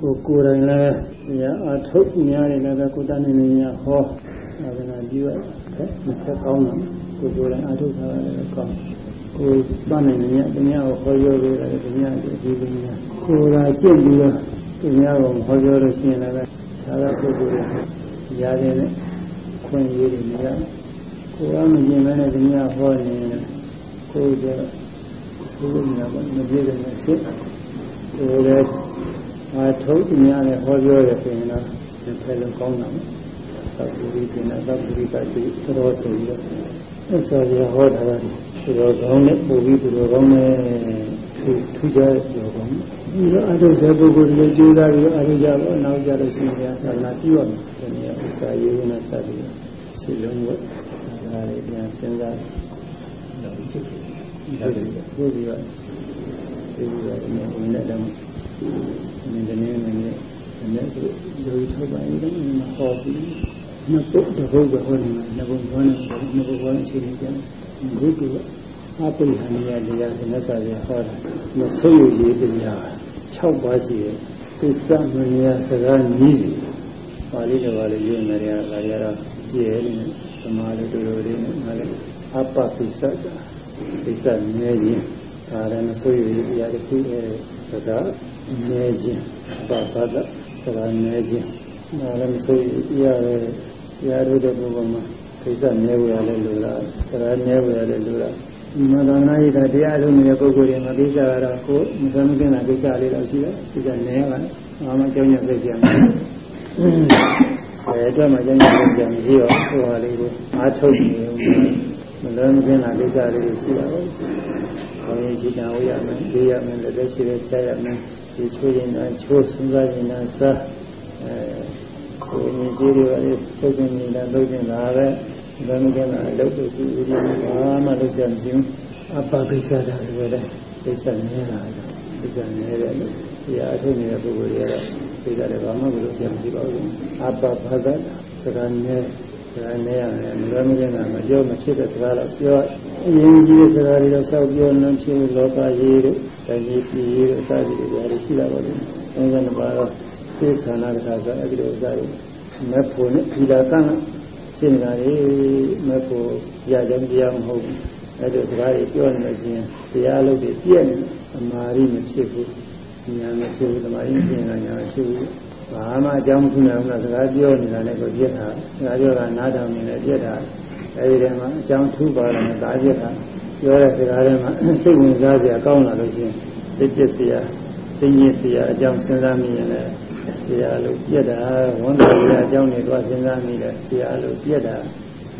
ကိုကိုယ်တိုင်လည်းညာအထုတ်များတယ်လည်းကိုတန်းနေနေညာဟောသာသနာပြုရတဲ့မဆက်ကောင်းတော့ကိုကိုယ်တိုင်အထုတ်ထားရတယ်ကောင်းကိုစနေနေညာတရားကိုဟောပြောပေးတယ်တရားကိုဒီလိုညာကိုယ်လာကြည့်ပြီးတော့တရားကိုဟောပြောလို့ရှိရင်လည်းခြားတဲ့ပုဂ္ဂိုလ်တွေရားတဲ့ခွင့်ရည်တွေမရကိုယ်ကမကျင်မဲနဲ့တရားဟောနေရင်ကိုယ်ကသိလို့မရပါဘူးမပြည့်တယ်နဲ့ဖြစ်ကိုယ်လည်း အာထုတ်တရားနဲ့ဟောပြောရဆိုရင်တော့ဒီဖက်လုံးကောင်းတာသောပုရိသေနသောပုရိသတိတော်ဆိုပြီးတော့အဲ့ဆိုရဟောတာကဒီလိုကောင်းတဲ့ပုံပြီးဒီလိုကောင်းတဲ့ထူးခြားတဲ့ပြောကောင်းဒီလိုအထုဇေပုဂ္ဂိုလ်တွေကြိုးစားပြီးအထုကြတော့နောက်ကြလို့ရှိရင်သာသနာပြုရမယ်ဒီနေ့ဥစ္စာရေးဝနာစသည်ရှိလုံးဝဒါလေးပြန်စဉ်းစားတော့ဒီလိုပြောပြီးတော့ဒီလိုတော့ဒီနေ့တော့ ဒီနေ့နေ့နေ့နေ့နေ့ဆိုယောဂီထုတ်ပါရင်လည်းဟောပြီးနှစ်ပုတ်တစ်ပုတ်ပဲဟောနေမှာနှစ်ပုတ်ဟောနေနှစ်ပုတ်ဟောနေအချိန်ကြီးပြန်ဘုဒ္ဓအပိဟဏိယတရားဆင်သက်စာရဟောတာမဆုပ်ရည်တရား6ပါးရှိတယ်သစ္စာမဏိယစကားနည်းစီပါဠိတော်ကလည်းယူနေတယ်ဒါကြတော့ကြည်နေသမာဓိတို့တို့လေးနဲ့ငါလည်းအပ္ပပိစ္ဆတာပိစ္ဆနည်းချင်းဒါလည်းမဆုပ်ရည်တရားတစ်ခုအဲစကား နည်းချင်းပပဒစကားနည်းချင်းဒါလည်းမဆုပ်ရည်ရတယ်တရားတို့တဲ့ဘုရားမှာပိစ္ဆနည်းဝရလဲလို့လားစကားနည်းဝရလဲလို့လားမသာနာရတာတရားထုတ်နေတဲ့ပုဂ္ဂိုလ်တွေမှာကိစ္စကတော့ကိုမသမကင်းတာကိစ္စလေးတော့ရှိတယ်ကိစ္စနည်းပါနဲ့ဘာမှကြောင်းရသိကြမှာအဲအတွက်မှကြောင်းရသိကြမရှိတော့ဟိုဟာလေးကိုအားထုတ်နေမသမကင်းတာကိစ္စလေးတွေရှိတာပေါ့။ခေါင်းရည်ချီတာဝရမယ်၊လေးရမယ်၊လက်သက်ရှိတဲ့ချရမယ်၊ ဒီချိုးရင်တော့ချိုးစဉ်းစားရင်တော့စားအဲကိုယ်မြင်ကြည့်ရတဲ့ပုဂ္ဂိုလ်မြင်တာလုပ်နေတာပဲ။ဘာမှကလည်းအလုပ်လို့ရှိဦးဒီဘာမှလုပ်ချက်မရှိဘူးအပ္ပကိစ္စတာဆိုတဲ့ကိစ္စနေတာကိစ္စနေတဲ့လို့ဒီအထုနေတဲ့ပုဂ္ဂိုလ်တွေကတော့ကိစ္စတွေဘာမှမလုပ်ချက်မရှိပါဘူးအပ္ပဘာသာစကားနဲ့စကားနဲ့ရတယ်မလွယ်မကင်းတာမပြောမဖြစ်တဲ့စကားတော့ပြောအရင်ကြီးတဲ့စကားတွေတော့ဆောက်ပြောနေဖြစ်လောကကြီးတို့ တိုင်းပြည်ပြည်တို့အစသည်တွေရရှိလာပါလိမ့်မယ်အဲဒါနဲ့ပါတော့သိသနာတခါဆိုအဲ့ဒီလိုအစတွေမဖို့နဲ့ဒီလာကံရှင်းနေတာလေမဲ့ကိုရကြမတရားမဟုတ်ဘူးအဲ့ဒါစကားတွေပြောနေလို့ရှိရင်တရားလုပ်ပြီးပြည့်နေအမာရီမဖြစ်ဘူးညာမဖြစ်ဘူးတမာရီဖြစ်နေတာညာမဖြစ်ဘူးဘာမှအကြောင်းမရှိနိုင်ဘူးလားစကားပြောနေတာလည်းကိုပြည့်တာစကားပြောတာနားထောင်နေလည်းပြည့်တာအဲ့ဒီတည်းမှာအကြောင်းထူးပါတယ်ဒါပြည့်တာ ပြောတဲ့စကားတွေမှာစိတ်ဝင်စားစရာကောင်းလာလို့ရှိရင်သိပြည့်စရာသိဉ္စရာအကြောင်းစဉ်းစားမိရင်လည်းတရားလို့ပြက်တာဝန်တော်ရအကြောင်းတွေတော့စဉ်းစားမိတယ်တရားလို့ပြက်တာ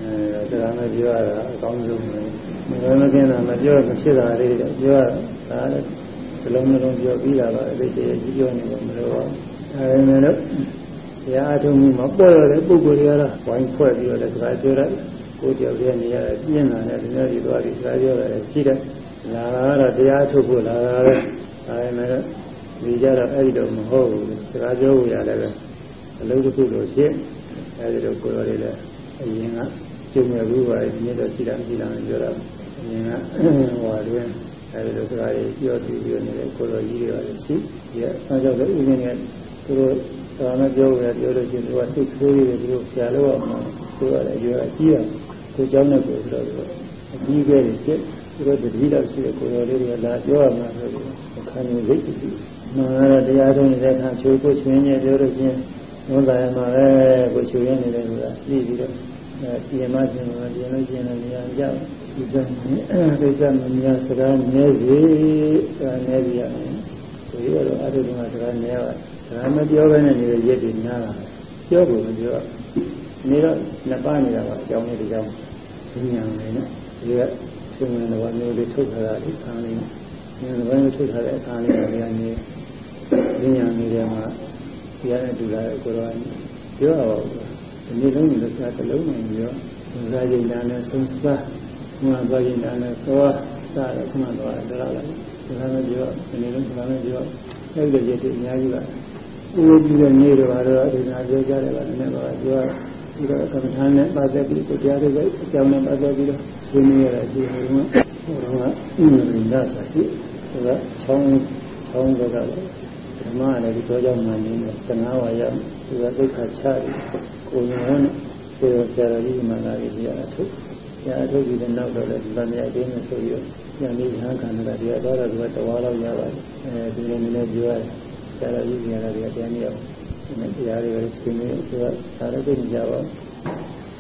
အဲဒါမှပြောရတာအကောင်းဆုံးပဲမလွယ်မကင်းတာမပြောမဖြစ်တာလေးတော့ပြောရတာဒါစလုံးနှလုံးပြောပြီးတာပါအသေးသေးကြီးပြောနေမှာမလို့ပါအဲဒါနဲ့တော့တရားအထုံးမှုမှာပေါ်ရတဲ့ပုဂ္ဂိုလ်တွေကတော့ဝိုင်းဖွဲ့ပြီးတော့လည်းစကားပြောရတယ် ကိုယ်တယောက်တည်းနေရတဲ့ပြင်းလာတဲ့ဒီလိုဒီသွားပြီးစကားပြောရတယ်ရှိတယ်လာလာတော့တရားထုတ်ဖို့လာလာပဲဒါပေမဲ့ဒီကြတော့အဲ့ဒီတော့မဟုတ်ဘူးစကားပြောဖို့ရတယ်ပဲအလုပ်တစ်ခုလို့ရှင်းအဲ့ဒီတော့ကိုယ်တော်တွေလည်းအရင်ကကျုံရဘူးပါဒီနေ့တော့ရှိတာမရှိတာမပြောတော့အရင်ကဟိုတွင်အဲ့ဒီလိုစကားတွေပြောပြီးပြီးနေတဲ့ကိုယ်တော်ကြီးတွေလည်းရှိဒီအဲကြောင့်လည်းဥပင်းကသူတို့သာမပြောရပြောလို့ရှိရင်သူကသိဆိုးရည်သူတို့ဆရာလို့အောင်သူကလည်းရွာကြီးတယ် ကိုเจ้าနဲ့ကိုဆိုတော့အကြီးကဲတွေဖြစ်သူတို့တတိလောက်ရှိတဲ့ကိုယ်တော်လေးတွေလာပြောရမှာဆိုပြီးအခါမျိုးရိတ်ကြည့်မှန်တော့တရားထုံးနေတဲ့အခါချိုးကိုချွင်းနေပြောလို့ချင်းဝန်သာရမှာပဲကိုချွေရနေတယ်ဆိုတာပြီးပြီးတော့အဲပြင်မပြင်မပြင်လို့ရှိရင်လည်းနေရာကြောက်ဒီကနေ့ဒိသမမြစကားနည်းစီအဲနည်းစီရမယ်ဒီကတော့အထုဒီမှာစကားနည်းပါဒါမပြောဘဲနဲ့နေတဲ့ရက်တွေများလာပြောဖို့မပြော နေတော့နှစ်ပါးနေတာပါအကြောင်းလေးတစ်ကြောင်းဉာဏ်လေးနဲ့ဒီကသင်္ဝင်တော်မျိုးလေးထုတ်ထားတာဒီခါလေးဉာဏ်တော်မျိုးထုတ်ထားတဲ့အခါလေးကလည်းနေဉာဏ်လေးထဲမှာတရားနဲ့တူလာတဲ့ကိုယ်တော်ပြောရပါဘူးဒီနေ့လုံးလည်းစားတစ်လုံးနဲ့ပြောဇာယိနာနဲ့ဆုံးစားဘုရားဇာယိနာနဲ့သွားစားရဆုံးသွားတယ်ဒါလည်းဒါလည်းပြောဒီနေ့လုံးဒါလည်းပြောအဲ့ဒီကြည့်အများကြီးပါဥပဒေတဲ့နေ့တော့တော့ဒီနာပြောကြတယ်ကလည်းပါပြောပြီး တော့ကမ္မထာနဲ့ပါသက်ပြီးတရားတွေပဲအကြောင်းနဲ့ပါသက်ပြီးတော့ဆွေးနွေးရတာဒီဟိုကဟိုကဥမ္မာရင်းသာရှိဒါကချောင်းချောင်းတော့ကဓမ္မလည်းဒီတော့ကြောင့်မှနေတယ်15ဝါရသူကဒုက္ခချတယ်ကိုယ်ဝင်ဝင်ကိုယ်ဆရာကြီးမှလာပြီးပြရထုတ်ဆရာထုတ်ပြီးတဲ့နောက်တော့လည်းဒီလိုမျိုးအတင်းနဲ့ဆိုပြီးပြန်ပြီးဟန်ခံတာဒီတော့တော့သူကတဝါလောက်ရပါတယ်အဲဒီလိုမျိုးပြောရတယ်ဆရာကြီးပြန်လာတယ်ပြန်ပြီးတော့ ဒီတရားတွေလည်းချိန်နေသူကဒါလည်းသိနေကြပါ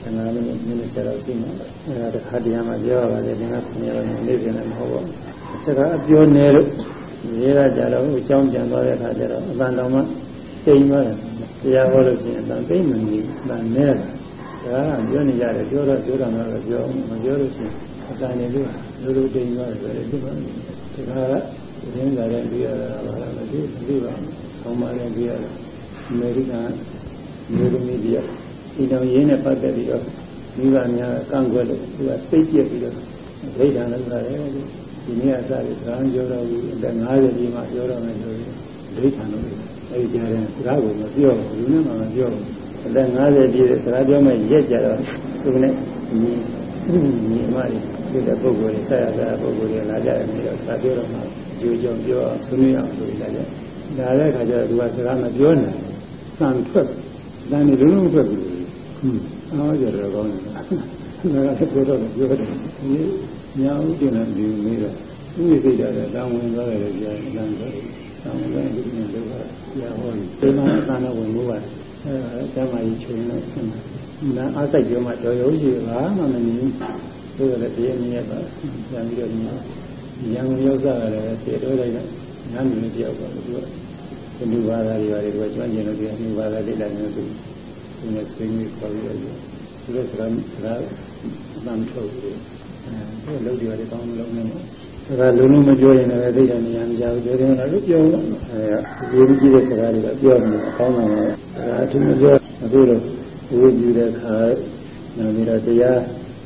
15မိနစ်မိနစ်ကျော်ရှိမှာအဲဒါတစ်ခါတည်းမှပြောရပါတယ်ဒီက9ရက်နေနေပြန်လည်းမဟုတ်ပါဘူးစကားပြောနေလို့ရေးရကြတော့အကြောင်းပြန်သွားတဲ့အခါကျတော့အတန်တော်မှတိမ်သွားတယ်တရားဟောလို့ရှိရင်အတန်သိမ့်မနေအတန်နဲတာဒါကပြောနေကြတယ်ပြောတော့ပြောတာတော့ပြောမပြောလို့ရှိရင်အတန်နေလို့လူလူတိမ်သွားတယ်ဆိုတယ်ဒီမှာဒီကရင်းလာတဲ့ပြီးရတာပါလားမသိဘူးပါဆောင်းပါလည်းပြီးရတာ အမေရိကန်မျိုးသမီးကြီးဒီတော်ရင်းနဲ့ပတ်သက်ပြီးတော့မိဘများကန့်ကွက်လို့သူကစိတ်ပြက်ပြီးတော့ဒိဋ္ဌာန်လုပ်လာတယ်ဒီနေ့အစားကံပြောတော့ဘူးအသက်50ကြီးမှပြောတော့မယ်ဆိုရင်ဒိဋ္ဌာန်လုပ်တယ်အဲဒီကြားတဲ့စကားကိုမပြောဘူးလူနဲ့မှမပြောဘူးအသက်50ကြီးတဲ့စကားပြောမှရက်ကြတော့သူကလည်းညီညီမလေးဒီတဲ့ပုဂ္ဂိုလ်တွေဆက်ရတဲ့ပုဂ္ဂိုလ်တွေလာကြတယ်ပြီးတော့စကားပြောတော့မှကြိုးကြောင်ပြောအောင်ဆွေးနွေးအောင်ဆိုပြီးလာကြဒါတဲ့ခါကျတော့သူကစကားမပြောနိုင် သံထွက်သံနေလုံးလုံးထွက်ပြီးဟွန်းအားကြတော့ကောင်းတယ်ဒါကလည်းပြောတော့ပြောတယ်ဒီညာဥကျင်တဲ့ဒီမေးတော့ဥပ္ပိစိတ်ရတယ်တောင်းဝင်သွားတယ်ကြာတယ်တောင်းတယ်တောင်းဝင်ဒီနေ့လောကကြာဟောဒီမှာအသာနဲ့ဝင်လို့ပါအဲဒါကျမကြီးချွေနေတယ်နာအားစိတ်ပြောမှတော်ရုံးရှိပါမှမနေဘူးဆိုတော့လည်းတရားမြင်ရပါပြန်ပြီးတော့ရံရောက်စားရတယ်ပြေတော့လိုက်တော့နားမြင်တယောက်ပါသူက ဒီလူဘာသာတွေပါတယ်သူကကျွမ်းကျင်လို့ဒီအမှုဘာသာလေးလိုက်နေသူသူနဲ့ဆွေးနွေးခေါ်ပြီးတော့သူတို့စကားစကားအမှန်ထုတ်ပြီးအဲသူလုံးတွေတောင်းလုံးနေတယ်စကားလုံးလုံးမပြောရင်လည်းသိတယ်နေရာမကြဘူးပြောတယ်လည်းပြောတော့အဲဒီကြီးတဲ့စကားတွေကပြောနေအကောင်းတာပဲဒါအထူးမပြောအခုတော့ဝိကြည့်တဲ့ခါနောက်ပြီးတော့တရား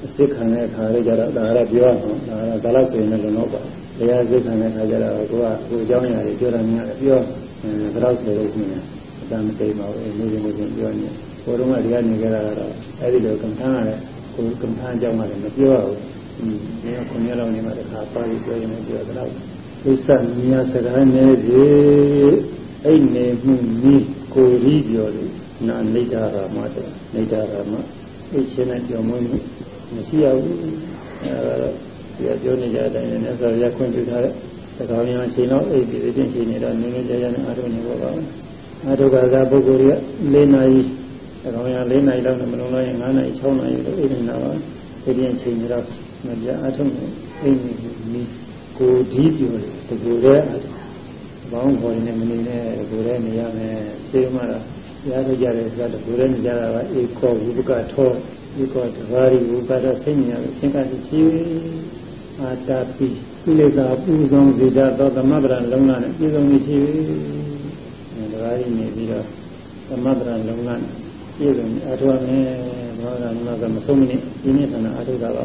အစ်စ်ခံတဲ့ခါလေးကြတော့ဒါလည်းပြောအောင်ဒါလည်းဒါလည်းဆိုရင်လည်းလုံးတော့ပါတရားအစ်စ်ခံတဲ့ခါကျတော့ကိုကကိုအကြောင်းအရာတွေပြောတာများတယ်ပြော အဲဒါတော့ဆိုလို့ရှိရင်အတမ်းမသိပါဘူးအဲနေနေချင်းပြောနေဘိုးတော်ကဒီကနေကြတာတော့အဲဒီလိုကံထမ်းရတယ်ကိုကံထမ်းအကြောင်းကလည်းမပြောရဘူးอืมဒီကခုနှစ်လောက်နေမှတခါပါပြီးပြောရင်လည်းပြောတော့ကိစ္စမြာစကားနေပြီအဲ့နေမှုကြီးကိုရီးပြောလို့နာနေတာရမတဲ့နေတာရမအဲ့ချင်းနဲ့ကြော်မွေးမှုမရှိရဘူးအဲဒါဒီပြောနေကြတဲ့အတိုင်းနဲ့ဆိုရခွင့်ပြုထားတဲ့ သကောင်းများချိန်တော့အိပ်ပြီးအချင်းချိန်နေတော့နည်းနည်းကြာကြာနဲ့အားထုတ်နေပါပါအားထုတ်ကစားပုဂ္ဂိုလ်တွေက၄နာရီသကောင်းများ၄နာရီလောက်နဲ့မလုံးလို့ရင်၅နာရီ6နာရီလို့အိပ်နေတာပါဒီပြင်ချိန်နေတော့မပြအားထုတ်နေအိပ်နေပြီးကိုဒီပြောတယ်တကူတဲ့အားထုတ်ဘောင်းခေါ်နေမနေနဲ့ကိုယ်ရဲ့နေရမယ်သိမှတော့ရရကြတယ်ဆိုတော့ကိုယ်ရဲ့နေကြတာကဧကောဝိပကထောဧကောတဘာရီဝိပကတော့စိတ်ဉာဏ်အချင်းကတိချီအာတာပိ ကိလေသာပူဇော်စေတတ်သောသမဗရံလုံးလာနဲ့ပြည်စုံနေရှိပြီ။တဘာရီနေပြီးတော့သမဗရံလုံးလာပြည်စုံအထောက်နဲ့ဘောဓနာကမဆုံးမနစ်ဒီနေ့ကအာထုတာပါ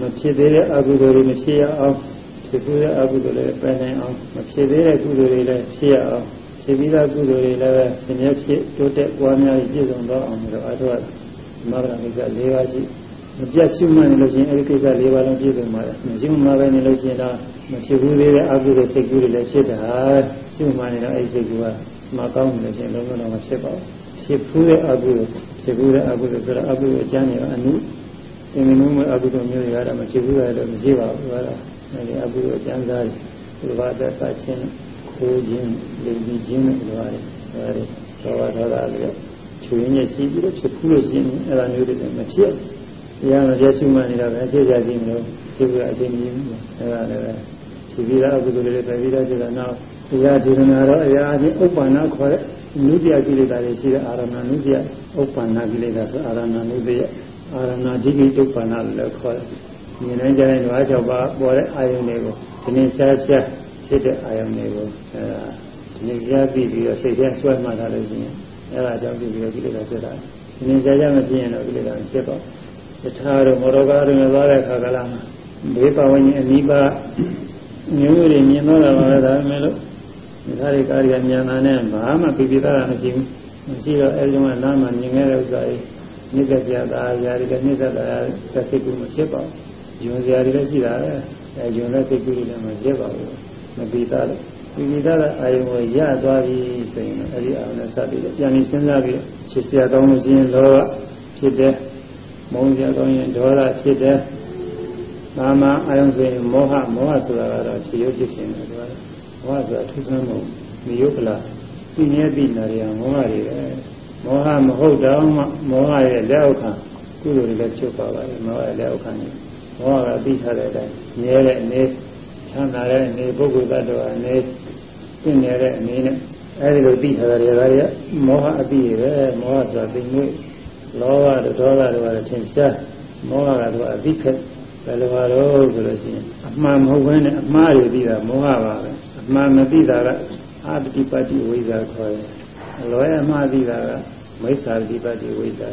မဖြစ်သေးတဲ့အကုသိုလ်တွေမဖြစ်ရအောင်ဖြစ်သေးတဲ့အကုသိုလ်တွေပယ်နိုင်အောင်မဖြစ်သေးတဲ့ကုသိုလ်တွေလည်းဖြစ်ရအောင်ဖြစ်ပြီးသားကုသိုလ်တွေလည်းရှင်မြတ်ဖြစ်တိုးတက်ပွားများပြည့်စုံတော့အောင်လို့အာထုရသမဗရံကိစ္စ၄ပါးရှိ မပြတ်ရှိမှနေလို့ရှိရင်အဲဒီကိစ္စ၄ပါးလုံးပြည့်စုံပါတယ်မရှိမှပဲနေလို့ရှိရင်တော့မဖြစ်ဘူးသေးတဲ့အကုသိုလ်စိတ်ကူးတွေလည်းဖြစ်တာရှိမှနေတော့အဲဒီစိတ်ကူးကမကောင်းဘူးလို့ရှိရင်လုံးဝတော့မဖြစ်ပါဘူးဖြစ်ဖူးတဲ့အကုသိုလ်ဖြစ်ဘူးတဲ့အကုသိုလ်ဆိုတော့အကုသိုလ်အကျမ်းတွေကအနုအင်းနုမဲ့အကုသိုလ်မျိုးတွေကတော့မဖြစ်ဘူးလည်းမရှိပါဘူးကတော့အဲဒီအကုသိုလ်အကျမ်းစားတွေဒီဘာသက်သချင်းခိုးခြင်းလိမ်ပြီးခြင်းတွေလိုရတယ်အဲဒီသောဘာသောတာတွေချွေရင်းရှိပြီးတော့ဖြစ်ဖူးလို့ရှိရင်အဲ့ဒါမျိုးတွေမဖြစ် တရားမပြည့်စုံမှနေတာပဲဖြစ်ကြခြင်းလို့ဖြစ်ပြီးအချင်းကြီးအဲ့ဒါလည်းဖြစ်ပြီးတော့အကုသိုလ်တွေပဲပြီးတော့ကျတော့နောက်တရားဒီနာတော့အရာချင်းဥပ္ပန္နခေါ်တဲ့နုပြကိလေသာတွေရှိတဲ့အာရမဏနုပြဥပ္ပန္နကိလေသာဆိုအာရမဏနုပြအာရမဏဒိဋ္ဌိဥပ္ပန္နလို့ခေါ်တယ်။မြင်နိုင်ကြတဲ့ဓဝါ၆ပါးပေါ်တဲ့အာယုန်တွေကိုဒီနေ့ရှားရှားဖြစ်တဲ့အာယုန်တွေကိုအဲဒါဒီနေ့ကြားပြီးပြီးတော့စိတ်ထဲဆွဲမှတ်ထားလို့ရှိရင်အဲဒါကြောင့်ပြီးပြီးတော့ကိလေသာဖြစ်တာ။ဒီနေ့ရှားရှားမဖြစ်ရင်တော့ကိလေသာဖြစ်တော့ တထာတို့မောရကာတို့နဲ့သွားတဲ့အခါကလာမှာဘေးပဝန်းကျင်အနိပါမျိုးမျိုးတွေမြင်တော့တာပါပဲဒါပေမဲ့လို့ဒီသားတွေကားတွေကမြန်တာနဲ့ဘာမှပြပြသားတာမရှိဘူးမရှိတော့အဲဒီကနားမှာမြင်ခဲ့တဲ့ဥစ္စာတွေနိစ္စပြတာຢာတွေကနိစ္စတာသက်စိတ်ကူမဖြစ်ပါဘူးယွန်စရာတွေလည်းရှိတာပဲအဲယွန်တဲ့စိတ်ကူတွေလည်းမဖြစ်ပါဘူးမပြသားလို့ဒီကိစ္စကအာယုံကိုရသွားပြီဆိုရင်အဲ့ဒီအာယုံနဲ့စပ်ပြီးပြန်ပြီးစဉ်းစားပြီးချစ်စရာကောင်းလို့ရှိရင်လောဘဖြစ်တယ် မုန်းစရာကောင်းရင်ဒေါသဖြစ်တယ်မာမအာယုံဆိုရင်မောဟမောဟဆိုတာကတော့ခြေရုပ်ဖြစ်ခြင်းတယ်ဆိုတာမောဟဆိုတာထူးဆန်းမှုမယုတ်ကလားသိနေသိနေရမောဟတွေပဲမောဟမဟုတ်တော့မှမောဟရဲ့လက်အောက်ခံကုသိုလ်တွေလည်းချုပ်ပါပါတယ်မောဟရဲ့လက်အောက်ခံနေမောဟကပြီးထားတဲ့အတိုင်းမြဲတဲ့အနေချမ်းသာတဲ့အနေပုဂ္ဂိုလ်တ attva အနေပြင့်နေတဲ့အနေနဲ့အဲဒီလိုပြီးထားတဲ့တွေကမောဟအပြီးပဲမောဟဆိုတာသိငွေ့ လောဘတို့ဒေါသတို့ကထင်ရှားမောဟကတော့အပြီးခက်ဘယ်လိုပါတော့ဆိုလို့ရှိရင်အမှန်မဟုတ်ဘဲနဲ့အမှားတွေပြီးတာမောဟပါပဲအမှန်မသိတာကအပတိပတ္တိဝိဇ္ဇာခေါ်တယ်အလွဲအမှားသိတာကမိစ္ဆာပတိပတ္တိဝိဇ္ဇာ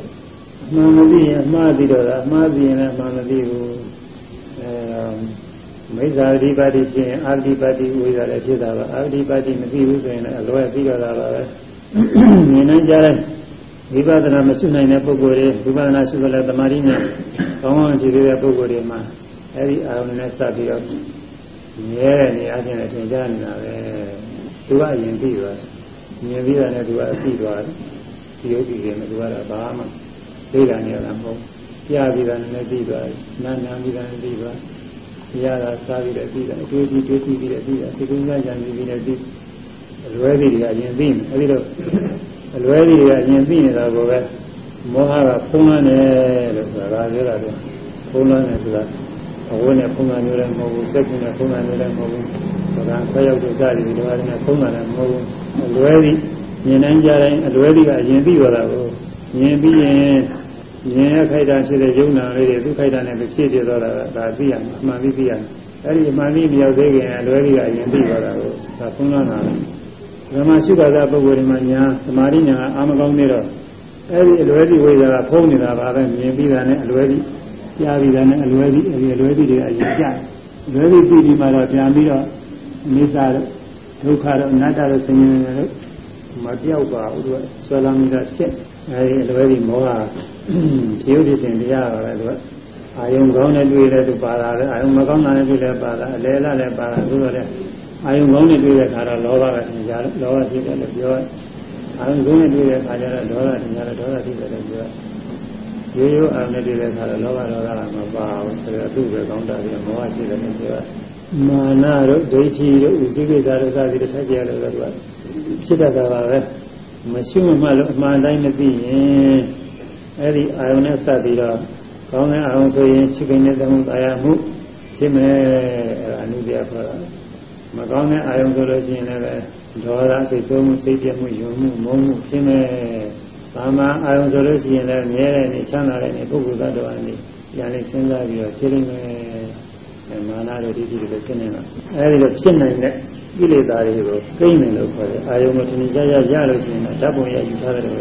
အမှန်မသိရင်အမှားသိတော့တာအမှားသိရင်လည်းအမှန်မသိဘူးအဲမိစ္ဆာပတိပတ္တိဖြစ်ရင်အပတိပတ္တိဝိဇ္ဇာလည်းဖြစ်တာပါအပတိပတ္တိမသိဘူးဆိုရင်လည်းအလွဲသိတော့တာပါပဲမြင်နိုင်ကြတဲ့ ဝိပဿနာမရှိနိုင်တဲ့ပုဂ္ဂိုလ်တွေဝိပဿနာရှိကြတဲ့တမာရီနဲ့ကောင်းကောင်းကြည့်တဲ့ပုဂ္ဂိုလ်တွေမှာအဲဒီအာရုံနဲ့စပ်ပြီးတော့မြဲတဲ့နေရာချင်းနဲ့ထင်ရှားနေတာပဲသူကအရင်ပြီးသွားတယ်မြင်ပြီးတာနဲ့သူကပြီးသွားတယ်ဒီယုတ်ဒီရဲ့သူကတော့ဘာမှသိတာနေရတာမဟုတ်ကြားပြီးတာနဲ့ပြီးသွားတယ်နားနာပြီးတာနဲ့ပြီးသွားရတာစားပြီးတော့ပြီးတာအတွေ့အထိတွေ့ကြည့်ပြီးတော့ပြီးတာသိကုန်းကြံပြီးပြီးတော့ပြီးအလွဲတွေကအရင်ပြီးမယ်အဲဒီတော့ အလွဲတွေကအရင်ပြီးနေတာကိုပဲမောဟကဖုံးလွှမ်းတယ်လို့ဆိုတာကပြောတာလေဖုံးလွှမ်းတယ်ဆိုတာအဝိနဲ့ဖုံးလွှမ်းမျိုးလည်းမဟုတ်ဘူးစက်ကူနဲ့ဖုံးလွှမ်းမျိုးလည်းမဟုတ်ဘူးဒါကဆက်ရောက်ကြစားပြီးဒီမှာလည်းဖုံးလွှမ်းတယ်မဟုတ်ဘူးအလွဲတွေမြင်နိုင်ကြတိုင်းအလွဲတွေကအရင်ပြီးသွားတာကိုမြင်ပြီးရင်မြင်ရခိုက်တာဖြစ်တဲ့ယုံနာလေးတွေသူခိုက်တာနဲ့ဖြစ်ဖြစ်သွားတာဒါသိရမှာအမှန်ပြီးသိရမှာအဲ့ဒီအမှန်ပြီးမရောက်သေးခင်အလွဲတွေကအရင်ပြီးသွားတာကိုဒါဖုံးလွှမ်းတာလေ ဓမ္မရှိပါသာပုဂ္ဂိုလ်တွေမှာညာသမာဓိညာအာမကောင်းနေတော့အဲ့ဒီအလွဲတိဝိဇ္ဇာကဖုံးနေတာပါပဲမြင်ပြီးတာနဲ့အလွဲတိကြားပြီးတာနဲ့အလွဲတိအဲ့ဒီအလွဲတိတွေအရင်ကြအလွဲတိပြီးပြီးမှတော့ပြန်ပြီးတော့အိသတော့ဒုက္ခတော့အနတ္တတော့ဆင်းရဲတယ်လို့မပြောက်ပါဘူးသူကဆွဲလာမိတာဖြစ်အဲ့ဒီအလွဲတိမောဟဖြေဥဒိစဉ်တရားပါပဲသူကအာယုံကောင်းတဲ့တွေ့တဲ့သူပါတာပဲအာယုံမကောင်းတာလည်းတွေ့လည်းပါတာအလဲလာလည်းပါတာသူတော့လည်း အာယုံကောင်းနဲ့တွေ့တဲ့အခါတော့လောဘကသင်ကြားလောဘဖြစ်တယ်လို့ပြောအာယုံကောင်းနဲ့တွေ့တဲ့အခါကျတော့ဒေါသသင်ကြားတော့ဒေါသဖြစ်တယ်လို့ပြောရိုးရိုးအာယုံနဲ့တွေ့တဲ့အခါတော့လောဘဒေါသကမပါဘူးဆိုတော့သူ့ပဲကောင်းတာပြီးမောဟဖြစ်တယ်လို့ပြောမာနတို့ဒိဋ္ဌိတို့ဥသိကိစ္စတို့စသည်တစ်ထက်ကြရလို့တော့သူကဖြစ်တတ်တာပါပဲမရှိမမှလို့အမှန်တိုင်းမသိရင်အဲ့ဒီအာယုံနဲ့စပ်ပြီးတော့ကောင်းတဲ့အာယုံဆိုရင်ချိကိနဲ့သမုသာယမှုဖြစ်မယ်အဲ့ဒါအနုပြခေါ်တာ မကောင်းတဲ့အာယုံဆိုလို့ရှိရင်လည်းဒေါသစိတ်ဆိုးမှုစိတ်ပြတ်မှုယုံမှုမုန်းမှုဖြစ်မယ်။ဘာမှအာယုံဆိုလို့ရှိရင်လည်းမြဲတဲ့နေချမ်းသာတဲ့နေပုဂ္ဂိုလ်သတ္တဝါနေပြန်လေးစဉ်းစားပြီးတော့ဖြစ်နေမယ်။မာနတို့ဒီဒီလိုဖြစ်နေတာ။အဲဒီလိုဖြစ်နိုင်တဲ့ကိလေသာတွေကိုကိန်းတယ်လို့ခေါ်တယ်။အာယုံကိုထင်ရှားရရလို့ရှိရင်ဓာတ်ပုံရယူထားတယ်လို့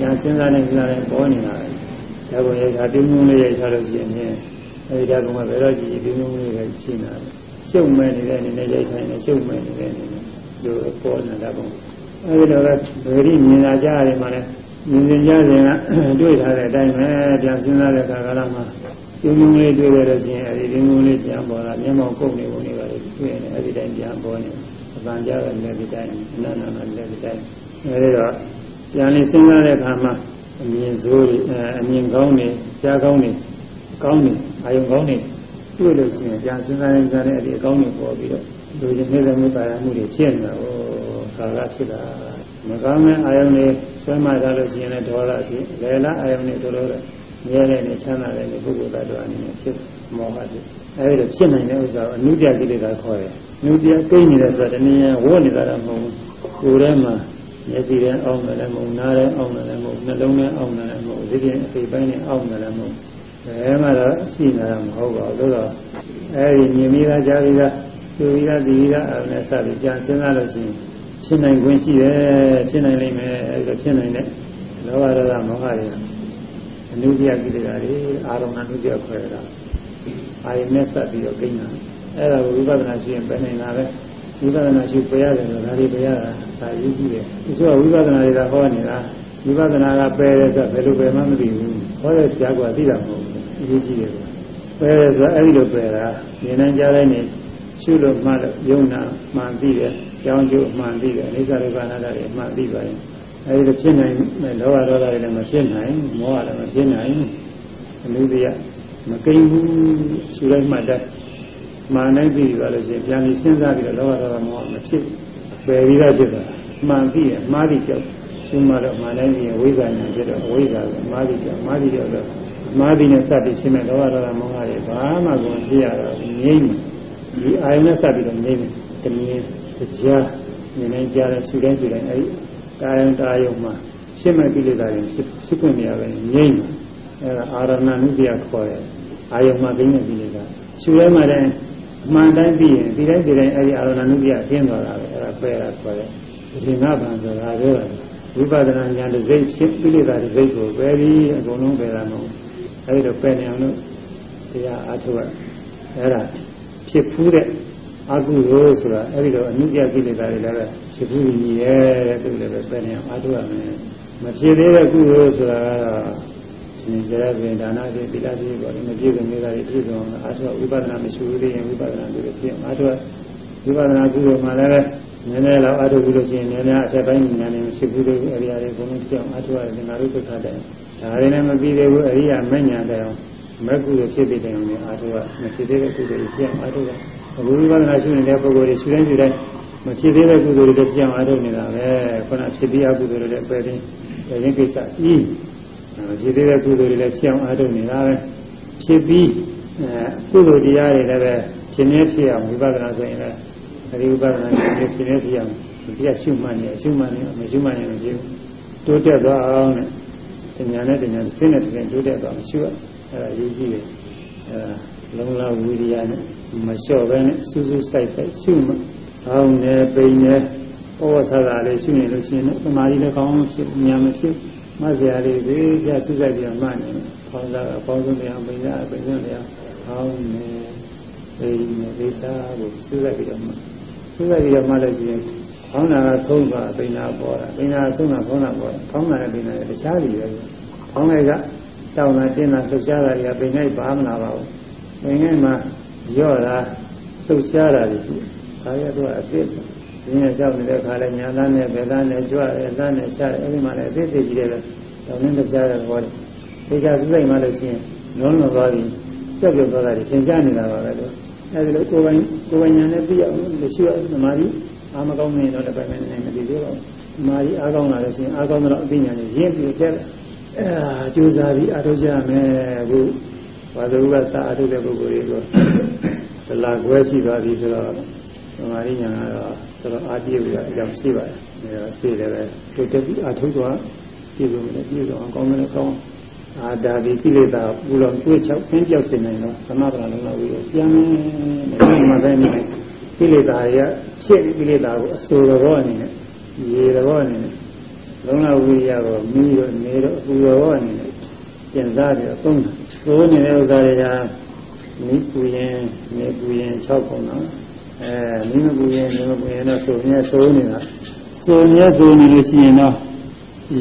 ညာစဉ်းစားနေစဉ်းစားနေပေါ်နေတာပဲ။ဓာတ်ပုံရထားတင်းမှုလေးရထားလို့ရှိရင်အဲဒီဓာတ်ပုံကဘယ်တော့ကြည့်တင်းမှုလေးပဲရှိနေတာလဲ။ ရှုပ်မဲ့နေတဲ့အနေနဲ့ရိုက်ထိုင်နေရှုပ်မဲ့နေတဲ့အနေနဲ့ဒီလိုပေါ်နေတာပေါ့အဲဒီတော့ဗေဒိမြင်လာကြရတယ်မှလည်းမြင်စဉ်ကြစဉ်ကတွေ့ထားတဲ့အတိုင်းပဲပြန်စဉ်းစားတဲ့အခါကလည်းမှကျုံကျုံလေးတွေ့ရလို့ရှိရင်အဲဒီဒီငုံလေးပြန်ပေါ်လာမျက်မှောက်ကုန်နေပုံတွေပါလေတွေ့နေအဲဒီတိုင်းပြန်ပေါ်နေအပန်းကြတဲ့လက်ဒီတိုင်းအနန္နာနာလက်ဒီတိုင်းအဲဒီတော့ပြန်လေးစဉ်းစားတဲ့အခါမှာအမြင်စိုးတွေအမြင်ကောင်းတွေကြားကောင်းတွေကောင်းတွေအာယုံကောင်းတွေ တွေ့လို့ရှိရင်ကြာစဉ်းစားရင်ကြားတဲ့အဒီအကောင်းတွေပေါ်ပြီးတော့လူချင်းနေတဲ့မြတ်ပါရမှုတွေဖြစ်နေတာဟောကာလဖြစ်တာမကောင်းတဲ့အာယုန်တွေဆွဲမှကြလို့ရှိရင်လည်းဒေါသဖြစ်လေလားအာယုန်တွေတို့လို့မြဲတဲ့နေချမ်းသာတဲ့နေပုဂ္ဂိုလ်သားတော်အနေနဲ့ဖြစ်မောဟဖြစ်အဲဒီလိုဖြစ်နိုင်တဲ့ဥစ္စာကိုအနုပြကိလေသာခေါ်တယ်အနုပြကိန်းနေတယ်ဆိုတာတနည်းဝတ်နေတာတော့မဟုတ်ဘူးကိုယ်ထဲမှာမျက်စိထဲအောင်းတယ်လည်းမဟုတ်နားထဲအောင်းတယ်လည်းမဟုတ်နှလုံးထဲအောင်းတယ်လည်းမဟုတ်ဒီပြင်အစိပ်ပိုင်းနဲ့အောင်းတယ်လည်းမဟုတ် ဘယ်မှတော့ရှိနေတာမဟုတ်ပါဘူးလို့တော့အဲဒီမြင်မိသားကြားပြီးသားသူပြီးသားဒီပြီးသားအဲနဲ့စပြီးကြံစဉ်းစားလို့ရှိရင်ဖြစ်နိုင်ခွင့်ရှိတယ်ဖြစ်နိုင်လိမ့်မယ်အဲဒါဖြစ်နိုင်တဲ့လောဘဒေါသမောဟတွေအနုပြကိလေသာတွေအာရုံအနုပြခွဲတာအာယုနဲ့ဆက်ပြီးတော့ကိန်းတာအဲဒါကိုဝိပဿနာရှိရင်ပဲနိုင်တာပဲဝိပဿနာရှိပယ်ရတယ်လို့ဒါတွေပယ်ရတာဒါအရေးကြီးတယ်ဒီဆိုဝိပဿနာတွေကဟောနေတာဝိပဿနာကပယ်တယ်ဆိုဘယ်လိုပယ်မှမသိဘူးဟောတဲ့ဆရာကသိတာမဟုတ်ဘူးအ ရေးကြီးတယ်ပယ်တယ်ဆိုအဲ့ဒီလိုပယ်တာဉာဏ်နဲ့ကြားလိုက်နေရှုလို့မှလို့ယုံနာမှန်ပြီးတယ်ကြောင်းကျိုးအမှန်သိတယ်အိစ္ဆဒုက္ခအနတ္တတွေအမှန်သိပါရင်အဲဒီလိုဖြစ်နိုင်မဲ့လောဘဒေါသတွေလည်းမဖြစ်နိုင်မောဟလည်းမဖြစ်နိုင်အနုတ္တိယမကိန်းဘူးရှုလိုက်မှတည်းမာနိုင်ပြီပါလို့ရှိရင်ပြန်ပြီးစဉ်းစားပြီးတော့လောဘဒေါသမောဟမဖြစ်ပယ်ပြီးတော့ဖြစ်တာမှန်ပြီမှားပြီးကြောက်ရှုမှတော့မာနိုင်ပြီဝိဇ္ဇာညာဖြစ်တော့ဝိဇ္ဇာကမှားပြီးကြောက်မှားပြီးတော့ မှားပြီးနဲ့စပြီးရှင်းမဲ့လောဘဒေါသမောဟတွေဘာမှကိုဖြစ်ရတော့ငြိမ့်ဒီအာယုနဲ့စပြီးတော့ငြိမ့်တယ်တမင်းတရားမြင်နေကြတဲ့ရှုတိုင်းရှုတိုင်းအဲဒီကာယံကာယုံမှာရှင်းမဲ့ကိလေသာတွေဖြစ်ဖြစ်ခွင့်နေရပဲငြိမ့်တယ်အဲဒါအာရဏနုပြခေါ်တယ်အာယုံမှာသိနေကိလေသာရှုရဲမှလည်းအမှန်တိုင်းပြီးရင်ဒီတိုင်းဒီတိုင်းအဲဒီအာရဏနုပြကျင်းသွားတာပဲအဲဒါပယ်တာခေါ်တယ်ဒီငါဗံဆိုတာပြောတာဝိပဿနာဉာဏ်တစ်စိတ်ဖြစ်ကိလေသာတစ်စိတ်ကိုပယ်ပြီးအကုန်လုံးပယ်တာမဟုတ် အဲဒီတော့ပယ်နေအောင်လို့တရားအားထုတ်ရအဲဒါဖြစ်ဖူးတဲ့အကုသိုလ်ဆိုတာအဲ့ဒီတော့အနုပြကိလေသာတွေလည်းပဲဖြစ်ဖူးညီရဲ့တဲ့သူလည်းပဲပယ်နေအောင်အားထုတ်ရမယ်မဖြစ်သေးတဲ့ကုသိုလ်ဆိုတာကတော့ဒီဇရပင်ဒါနတွေပိဋကတွေပေါ်တယ်မပြည့်စုံနေတာတွေပြည့်စုံအောင်အားထုတ်ဝိပဿနာမရှိဘူးသေးရင်ဝိပဿနာတွေဖြစ်အားထုတ်ဝိပဿနာကုသိုလ်မှလည်းနည်းနည်းတော့အားထုတ်ပြီးလို့ရှိရင်နည်းနည်းအထက်ပိုင်းဉာဏ်နဲ့ဖြစ်ပြီးလို့အရိယာတွေဘုံလုံးပြောင်းအားထုတ်ရတယ်ငါတို့သက်သာတ ယ်ဒါတွေနဲ့မပြီးသေးဘူးအရိယာမဉဏ်တဲ့အောင်မကုသိုလ်ဖြစ်ပြီးတဲ့အောင်လည်းအားထုတ်ရမဖြစ်သေးတဲ့ကုသိုလ်ကိုပြောင်းအားထုတ်ရအခုဝိပဿနာရှုနေတဲ့ပုဂ္ဂိုလ်တွေရှုတိုင်းရှုတိုင်းမဖြစ်သေးတဲ့ကုသိုလ်တွေပြောင်းအားထုတ်နေတာပဲခုနဖြစ်ပြီးအကုသိုလ်တွေလည်းပယ်ပြီးပယ်ခြင်းကိစ္စဤဖြစ်သေးတဲ့ကုသိုလ်တွေလည်းပြောင်းအားထုတ်နေတာပဲဖြစ်ပြီးကုသိုလ်တရားတွေလည်းပဲဖြစ်နေဖြစ်အောင်ဝိပဿနာဆိုရင်လည်းအဲဒီဝိပဿနာဖြစ်ဖြစ်နေဖြစ်အောင်ဒီကရှုမှတ်နေရှုမှတ်နေမရှုမှတ်နေမဖြစ်တိုးတက်သွားအောင်နဲ့ ဉာဏ်နဲ့ဉာဏ်စင်းနဲ့စင်းတိုးတက်သွားမှရှုရအဲဒါရေးကြည့်တယ်အဲလုံလဝိရိယနဲ့မလျှော့ပဲနဲ့စူးစူးဆိုင်ဆိုင်ရှုမှအောင်းနေပိန်နေဩဝဆရာလေးရှုနေလို့ရှိရင်သမာဓိလည်းကောင်းဖြစ်ဉာဏ်မဖြစ်မဆရာလေးဒီကြစူးစိုက်ပြီးမှနေတယ်ခေါင်းသားကပေါင်းစုံတရားပိန်ရပိန်ရတရားအောင်းနေပိန်နေဒိသာကိုစူးစိုက်ပြီးတော့မှစူးစိုက်ပြီးတော့မှလို့ရှိရင် ခေါင်းနာကဆုံးသွားပိန်နာပေါ်တာပိန်နာဆုံးတာခေါင်းနာပေါ်တာခေါင်းနာနဲ့ပိန်နာတခြားတွေပဲခေါင်းလိုက်တောင်းတာတင်းတာလှုပ်ရှားတာတွေကပိန်လိုက်ပါမလာပါဘူးပိန်လိုက်မှာရော့တာလှုပ်ရှားတာတွေရှိဒါရတော့အဖြစ်ဒီနေ့ကြောက်နေတဲ့ခါလဲညာသားနဲ့ဗေသားနဲ့ကြွရဲသားနဲ့ချရဲအဲဒီမှာလည်းအဖြစ်သိကြည့်တယ်တောင်းနေလှုပ်ရှားတယ်ဟောတယ်ဒီကစူးစိတ်မှလို့ရှိရင်လုံးလုံးသွားပြီးကြောက်ကြောက်သွားတာတွေသင်ရှားနေတာပါပဲလို့အဲဒီလိုကိုယ်ပိုင်ကိုယ်ပိုင်ညာနဲ့ပြည့်အောင်လို့ရှိရသမာဓိ အာမကောင်းနေတော့လည်းပဲမနေမသိသေးပါဘူးသမာဓိအားကောင်းလာလို့ရှိရင်အားကောင်းတော့အသိဉာဏ်နဲ့ရင်းပြီးတက်အဲကြိုးစားပြီးအားထုတ်ကြမယ်အခုဘာသာဥကစာအားထုတ်တဲ့ပုဂ္ဂိုလ်တွေကိုတလာခွဲရှိသွားပြီဆိုတော့သမာဓိဉာဏ်ကတော့တော်တော်အားပြည့်ပြီးတော့အကြောင်းရှိပါတယ်အဲဆေးလည်းပဲတိုးတက်ပြီးအားထုတ်သွားပြည့်စုံတယ်ပြည့်စုံအောင်ကောင်းတယ်ကောင်းအာဒါဒီကိလေသာပူလောင်တွေးချောက်ပြင်းပြောက်စေနိုင်တော့သမထလုံးလောက်ပြီးဆရာမင်းဒီမှာပဲနေ ကိလေသာတွေကဖြစ်ကိလေသာကိုအစိုးရဘောအနေနဲ့ရေတော်အနေနဲ့လုံးလဝိရိယကိုမီးတော့နေတော့အပူရောအနေနဲ့ကျင်စားပြီးတော့သုံးတာစိုးနေတဲ့ဥစ္စာတွေကမိပူရင်နေပူရင်6ပုံတော့အဲမိမပူရင်နေမပူရင်တော့စိုးမြဲစိုးနေတာစိုးမြဲစိုးနေလို့ရှိရင်တော့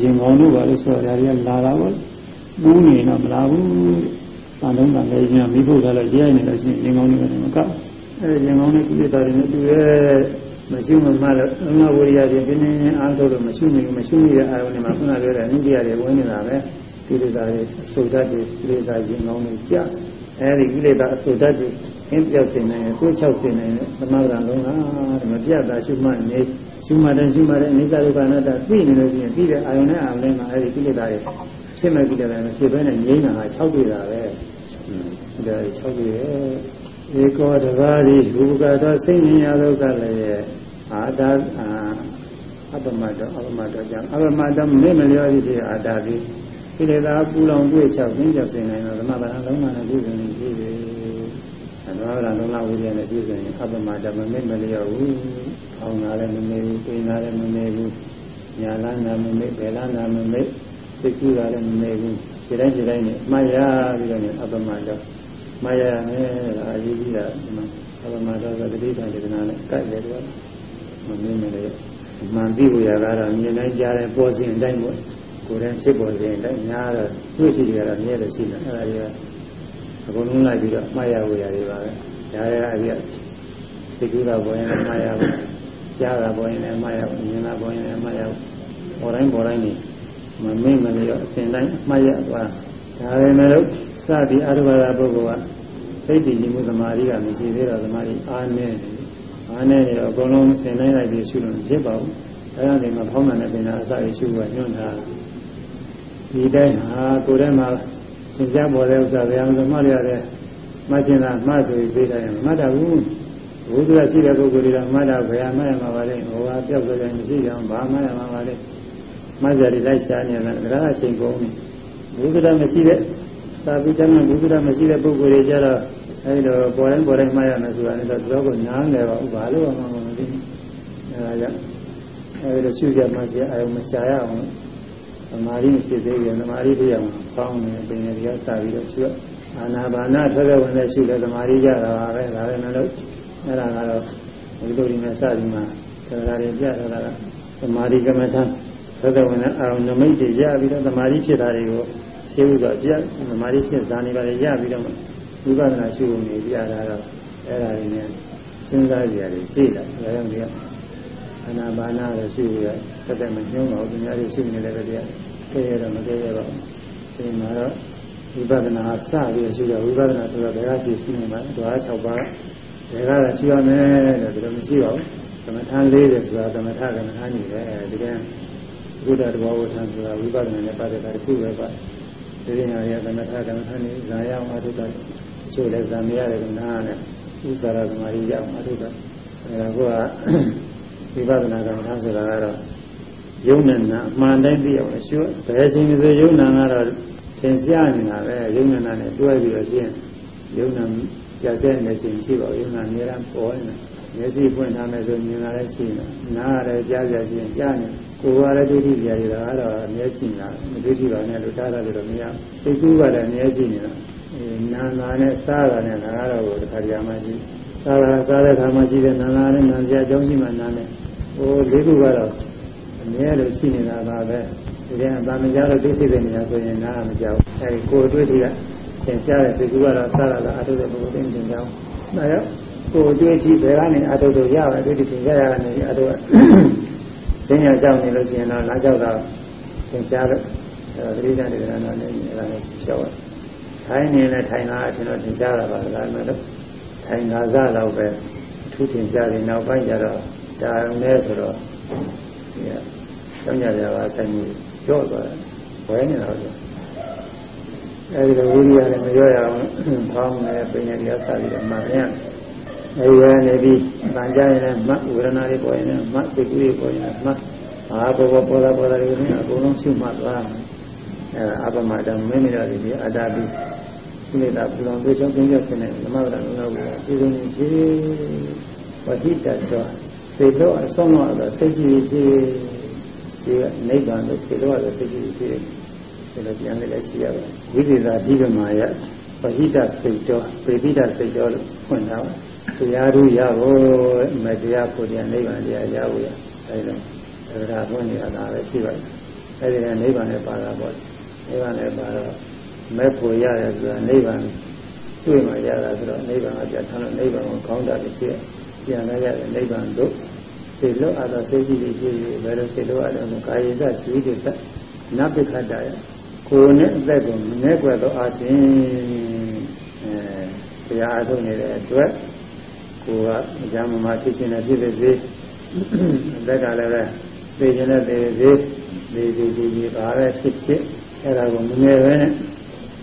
ရင်ကောင်းတို့ပါလို့ဆိုတာတွေကလာတာပေါ့ဘူးနေတော့မလာဘူး။အလုံးကလည်းညမိဖို့ကလည်းရဲနေလို့ရှိရင်ရင်ကောင်းတွေလည်းမကောက် အဲရင်ကောင်းတဲ့ကိလေသာတွေနဲ့တူရဲ့မရှိမှမှလည်းအမဝရိယတွေပြင်းပြင်းအားထုတ်လို့မရှိနေမရှိနေတဲ့အာရုံတွေမှာခုနပြောတဲ့နိတိယတွေဝင်နေတာပဲကိလေသာတွေအစုတတ်တွေကိလေသာရင်ကောင်းတွေကြာအဲဒီကိလေသာအစုတတ်တွေအင်းပြောက်စင်နေကိုယ်ချောက်စင်နေသမဂရလုံးကမပြတ်တာရှုမှတ်နေရှုမှတ်တယ်ရှုမှတ်တယ်အနိစ္စဒုက္ခအနတ္တသိနေလို့ရှိရင်ပြီးတဲ့အာရုံနဲ့အာရုံနဲ့မှာအဲဒီကိလေသာတွေဖြစ်မဲ့ကိလေသာတွေဖြစ်ပဲနဲ့ငြိမ်းတာက6တွေ့တာပဲဒါ6တွေ့ရဲ့ ဧကောတဘာရိဘူကတော့စိတ်ဉာဏ်ဒုက္ခလည်းအာတာအပမတောအပမတောကြောင့်အပမတောမေမလျောသည်ဖြစ်အာတာပြီးကိလေသာပူလောင်တွေ့ချောက်သိကြောက်စင်နိုင်တော့သမဗလာလုံးဝနဲ့ပြည့်စုံနေပြီ။သမဗလာလုံးဝဝိရိယနဲ့ပြည့်စုံရင်အပမတောမမေမလျောဘူး။အောင်းလာလည်းမမေဘူး၊ပိန်လာလည်းမမေဘူး။ညာလာနာမမေဘယ်လာနာမမေသိကူလာလည်းမမေဘူး။ခြေတိုင်းခြေတိုင်းနဲ့မှားရပြီးတော့အပမတော မှားရမယ်လားအရေးကြီးတာဒီမှာအပမတောဆိုတတိယဒေသနာနဲ့ကြိုက်တယ်ကွာ။မမြင်မလဲမှန်သိဖို့ရတာတော့မြင်နိုင်ကြတယ်ပေါ်စဉ်အတိုင်းပေါ့ကိုယ်တိုင်ဖြစ်ပေါ်စဉ်အတိုင်းညားတော့တွေ့ရှိကြတာမြဲတယ်ရှိတယ်အဲ့ဒါကြီးကအကုန်လုံးလိုက်ပြီးတော့မှားရဝရတွေပါပဲဒါရအပြည့်သိကူတာပေါ်ရင်မှားရပါကြားတာပေါ်ရင်လည်းအမှားရမြင်တာပေါ်ရင်လည်းအမှားရပေါ်တိုင်းပေါ်တိုင်းနေမမေ့မလျော့အစဉ်တိုင်းအမှားရသွားဒါပဲမဲ့လို့ စသည်အရုပဒါပုဂ္ဂိုလ်ကစိတ်တည်ခြင်းမှုသမာဓိကမရှိသေးတော့သမာဓိအားနည်းအားနည်းနေတော့အကုန်လုံးစဉ်းတိုင်းလိုက်ပြီးရှုလို့ဖြစ်ပါဘူးအဲဒါတွေမှာဖောင်းမှန်တဲ့ပင်သာအစရရှုကညွှန်တာဒီတိုင်းဟာကိုယ်ထဲမှာသင်ကြားပေါ်တဲ့ဥစ္စာဗျာမလို့မှတ်ရတဲ့မှတ်ချင်တာမှတ်ဆိုပြီးသိတယ်မှတ်တာဘူးဘုရားရှိတဲ့ပုဂ္ဂိုလ်တွေကမှတ်တာဘယ်မှတ်ရမှာပါလဲဟိုဟာပြောက်ကြတယ်မရှိကြအောင်ဘာမှတ်ရမှာပါလဲမှတ်ကြတယ်လိုက်ရှာနေတယ်ဒါကအချိန်ကုန်နေဘုရားမရှိတဲ့ သာပိတမဘုရားမရှိတဲ့ပုဂ္ဂိုလ်တွေကြတော့အဲဒီတော့ပေါ်တိုင်းပေါ်တိုင်းမှတ်ရမယ်ဆိုတာလည်းတော့တော့ကိုနားငယ်ပါဘူးဘာလို့မှမမသိဘူးအဲဒါကြောင့်အဲဒီတော့ရှုကြမှရှိအာယုံမရှာရအောင်သမာဓိမရှိသေးရင်သမာဓိပြရအောင်ပေါင်းနေပင်ရည်စပြီးတော့ရှုအာနာပါနာထွက်တဲ့ဝင်တဲ့ရှုတဲ့သမာဓိကြတာပါပဲဒါပဲမလို့အဲ့ဒါကတော့ဒီလိုဒီမဲ့စသည်မှာသက္ကာတွေပြထားတာကသမာဓိကမ္မထထွက်တဲ့ဝင်တဲ့အာရုံနမိတ်တွေရပြီးတော့သမာဓိဖြစ်တာတွေကို ရှင်းဥစွာပြသမာဓိဖြစ်ဇာနေပါလေရပြီးတော့ဝိပဿနာရှုနေပြတာတော့အဲ့ဒါတွေနဲ့စဉ်းစားကြရတယ်ရှိတာဒါကြောင့်ဒီကအနာပါနာလည်းရှိရတက်တက်မညှိုးပါဘူးသူများတွေရှိနေတယ်ပဲတရားကဲရတော့မကဲရပါဘူးဒီမှာတော့ဝိပဿနာစပြီးရှိရဝိပဿနာဆိုတော့ဘယ်ကရှိရှိနေမှာဓဝါ6ပါးဘယ်ကတော့ရှိရမယ်လို့ဒီလိုမရှိပါဘူးသမထ40ဆိုတာသမထကမ္မထာနေပဲဒီကဘုရားတော်ဝဋ္ဌာဆိုတာဝိပဿနာနဲ့ပတ်သက်တာတစ်ခုပဲပါ ဒီရင်ရသမထကမ္မထာနေဇာယအောင်အထုတချို့လည်းဇာမရတယ်ကနာနဲ့ဥစ္စာရသမารိရအောင်အထုတအဲဒါကဝိပဿနာကမ္မထာဆိုတာကတော့ယုံနဲ့နာအမှန်တိုင်းသိအောင်ရှုဘယ်ချိန်ဆိုယုံနာကတော့သင်ရှားနေတာပဲယုံနဲ့နာနဲ့တွဲပြီးတော့ပြင်းယုံနာကြာစဲနေချိန်ရှိပါဘူးယုံနာအများအားပေါ်နေ မျက်စိပွင့်ထားမယ်ဆိုမြင်လာလည်းရှိနေနားရတယ်ကြားကြရှိရင်ကြားနေကိုယ်ကလည်းဒုတိယရတာကတော့အမျက်ရှိနေတာမဒုတိယပါနဲ့လို့ထားတာလို့မရသိကူကလည်းအမျက်ရှိနေတာနာနာနဲ့စားတာနဲ့ဒါကတော့တခါတည်းမှရှိစားတာစားတဲ့ခါမှရှိတဲ့နာနာနဲ့နာပြအကြောင်းရှိမှနာနဲ့ဟိုလေးခုကတော့အမြဲလို့ရှိနေတာပါပဲဒီကအပါမကြလို့သိစိတ်တဲ့နေရာဆိုရင်နားမကြောက်အဲဒီကိုယ်တွေ့ထီကသင်ရှားတဲ့သိကူကတော့စားတာကအထုတဲ့ပုဂ္ဂိုလ်တင်းတင်ကြောင်းဒါရော ကိုယ်တွေ့ထီဘယ်ကနေအထုလို့ရပါတွေ့ထီသင်ရှားရတာနေအထုကသင်ညာကြောက်နေလို့ရှိရင်တော့လားကြောက်တာသင်ရှားတော့သတိနဲ့တရားနာနဲ့အဲဒါနဲ့ရှောက်ရထိုင်နေလဲထိုင်တာအထင်တော့သင်ရှားတာပါလားမယ်လို့ထိုင်တာစတော့ပဲအထူးသင်ရှားတယ်နောက်ပိုင်းကျတော့ဒါနဲ့ဆိုတော့ဒီကကျောင်းကြရပါဆိုင်မှုကြော့သွားတယ်ဝဲနေတာဟုတ်အဲဒီလိုဝိရိယနဲ့မရောရအောင်ဖောင်းနေပင်ရည်ရစပြီးတော့မှန်ရ အဲဒီကနေပြီးဗန်ကြရင်လည်းမဝေဒနာတွေပေါ်ရင်လည်းမစိတ်ကူးတွေပေါ်ရင်လည်းမအာဘောဘောပေါ်လာပေါ်လာတွေနဲ့အကုန်လုံးရှုမှတ်သွားတယ်အဲအပမတမင်းမိတော်ဒီအတာပြီးဒီနေ့တာပူလောင်သွေးချောင်းပြင်းပြဆင်းတဲ့ဓမ္မဗဒလုံးတော့ကိုပြည်စုံကြီးဝဟိတတော်စေတော့အဆုံးတော့စိတ်ကြီးကြီးရှိနိဗ္ဗာန်လို့စေတော့စိတ်ကြီးကြီးဒီလိုပြန်လည်းရှိရပါတယ်ဝိသေသာအဓိကမာယဝဟိတစိတ်တော်ပေပိတစိတ်တော်လို့ဖွင့်ထားပါတယ် တရားဓုရဖို့မတရားဖို့တရားနိဗ္ဗာန်တရားရဖို့ရအဲဒီတော့ဒါကဘုန်းကြီးကသာပဲရှိပါတယ်အဲဒီကနိဗ္ဗာန်နဲ့ပါတာပေါ့နိဗ္ဗာန်နဲ့ပါတော့မဲ့ဖို့ရတယ်ဆိုတာနိဗ္ဗာန်တွေ့မှရတာဆိုတော့နိဗ္ဗာန်ကပြထားလို့နိဗ္ဗာန်ကိုကောင်းတာတစ်ချက်ပြန်လာရတယ်နိဗ္ဗာန်တို့စေလို့အသာစေရှိပြီးဖြစ်ပြီးဘယ်လိုစေလို့အတော့ကာယေသဇီတိသနပိခတ္တယကိုယ်နဲ့အသက်ကိုမနှဲကွယ်သောအားဖြင့်အဲတရားအထုတ်နေတဲ့အတွက် ကိုယ်ကအကြမ်းမမဖြစ်ရှင်နေဖြစ်စေအသက်ကလည်းပဲသိခြင်းနဲ့သိစေဒီဒီဒီဒီပါပဲဖြစ်ဖြစ်အဲ့ဒါကိုမငယ်ပဲနဲ့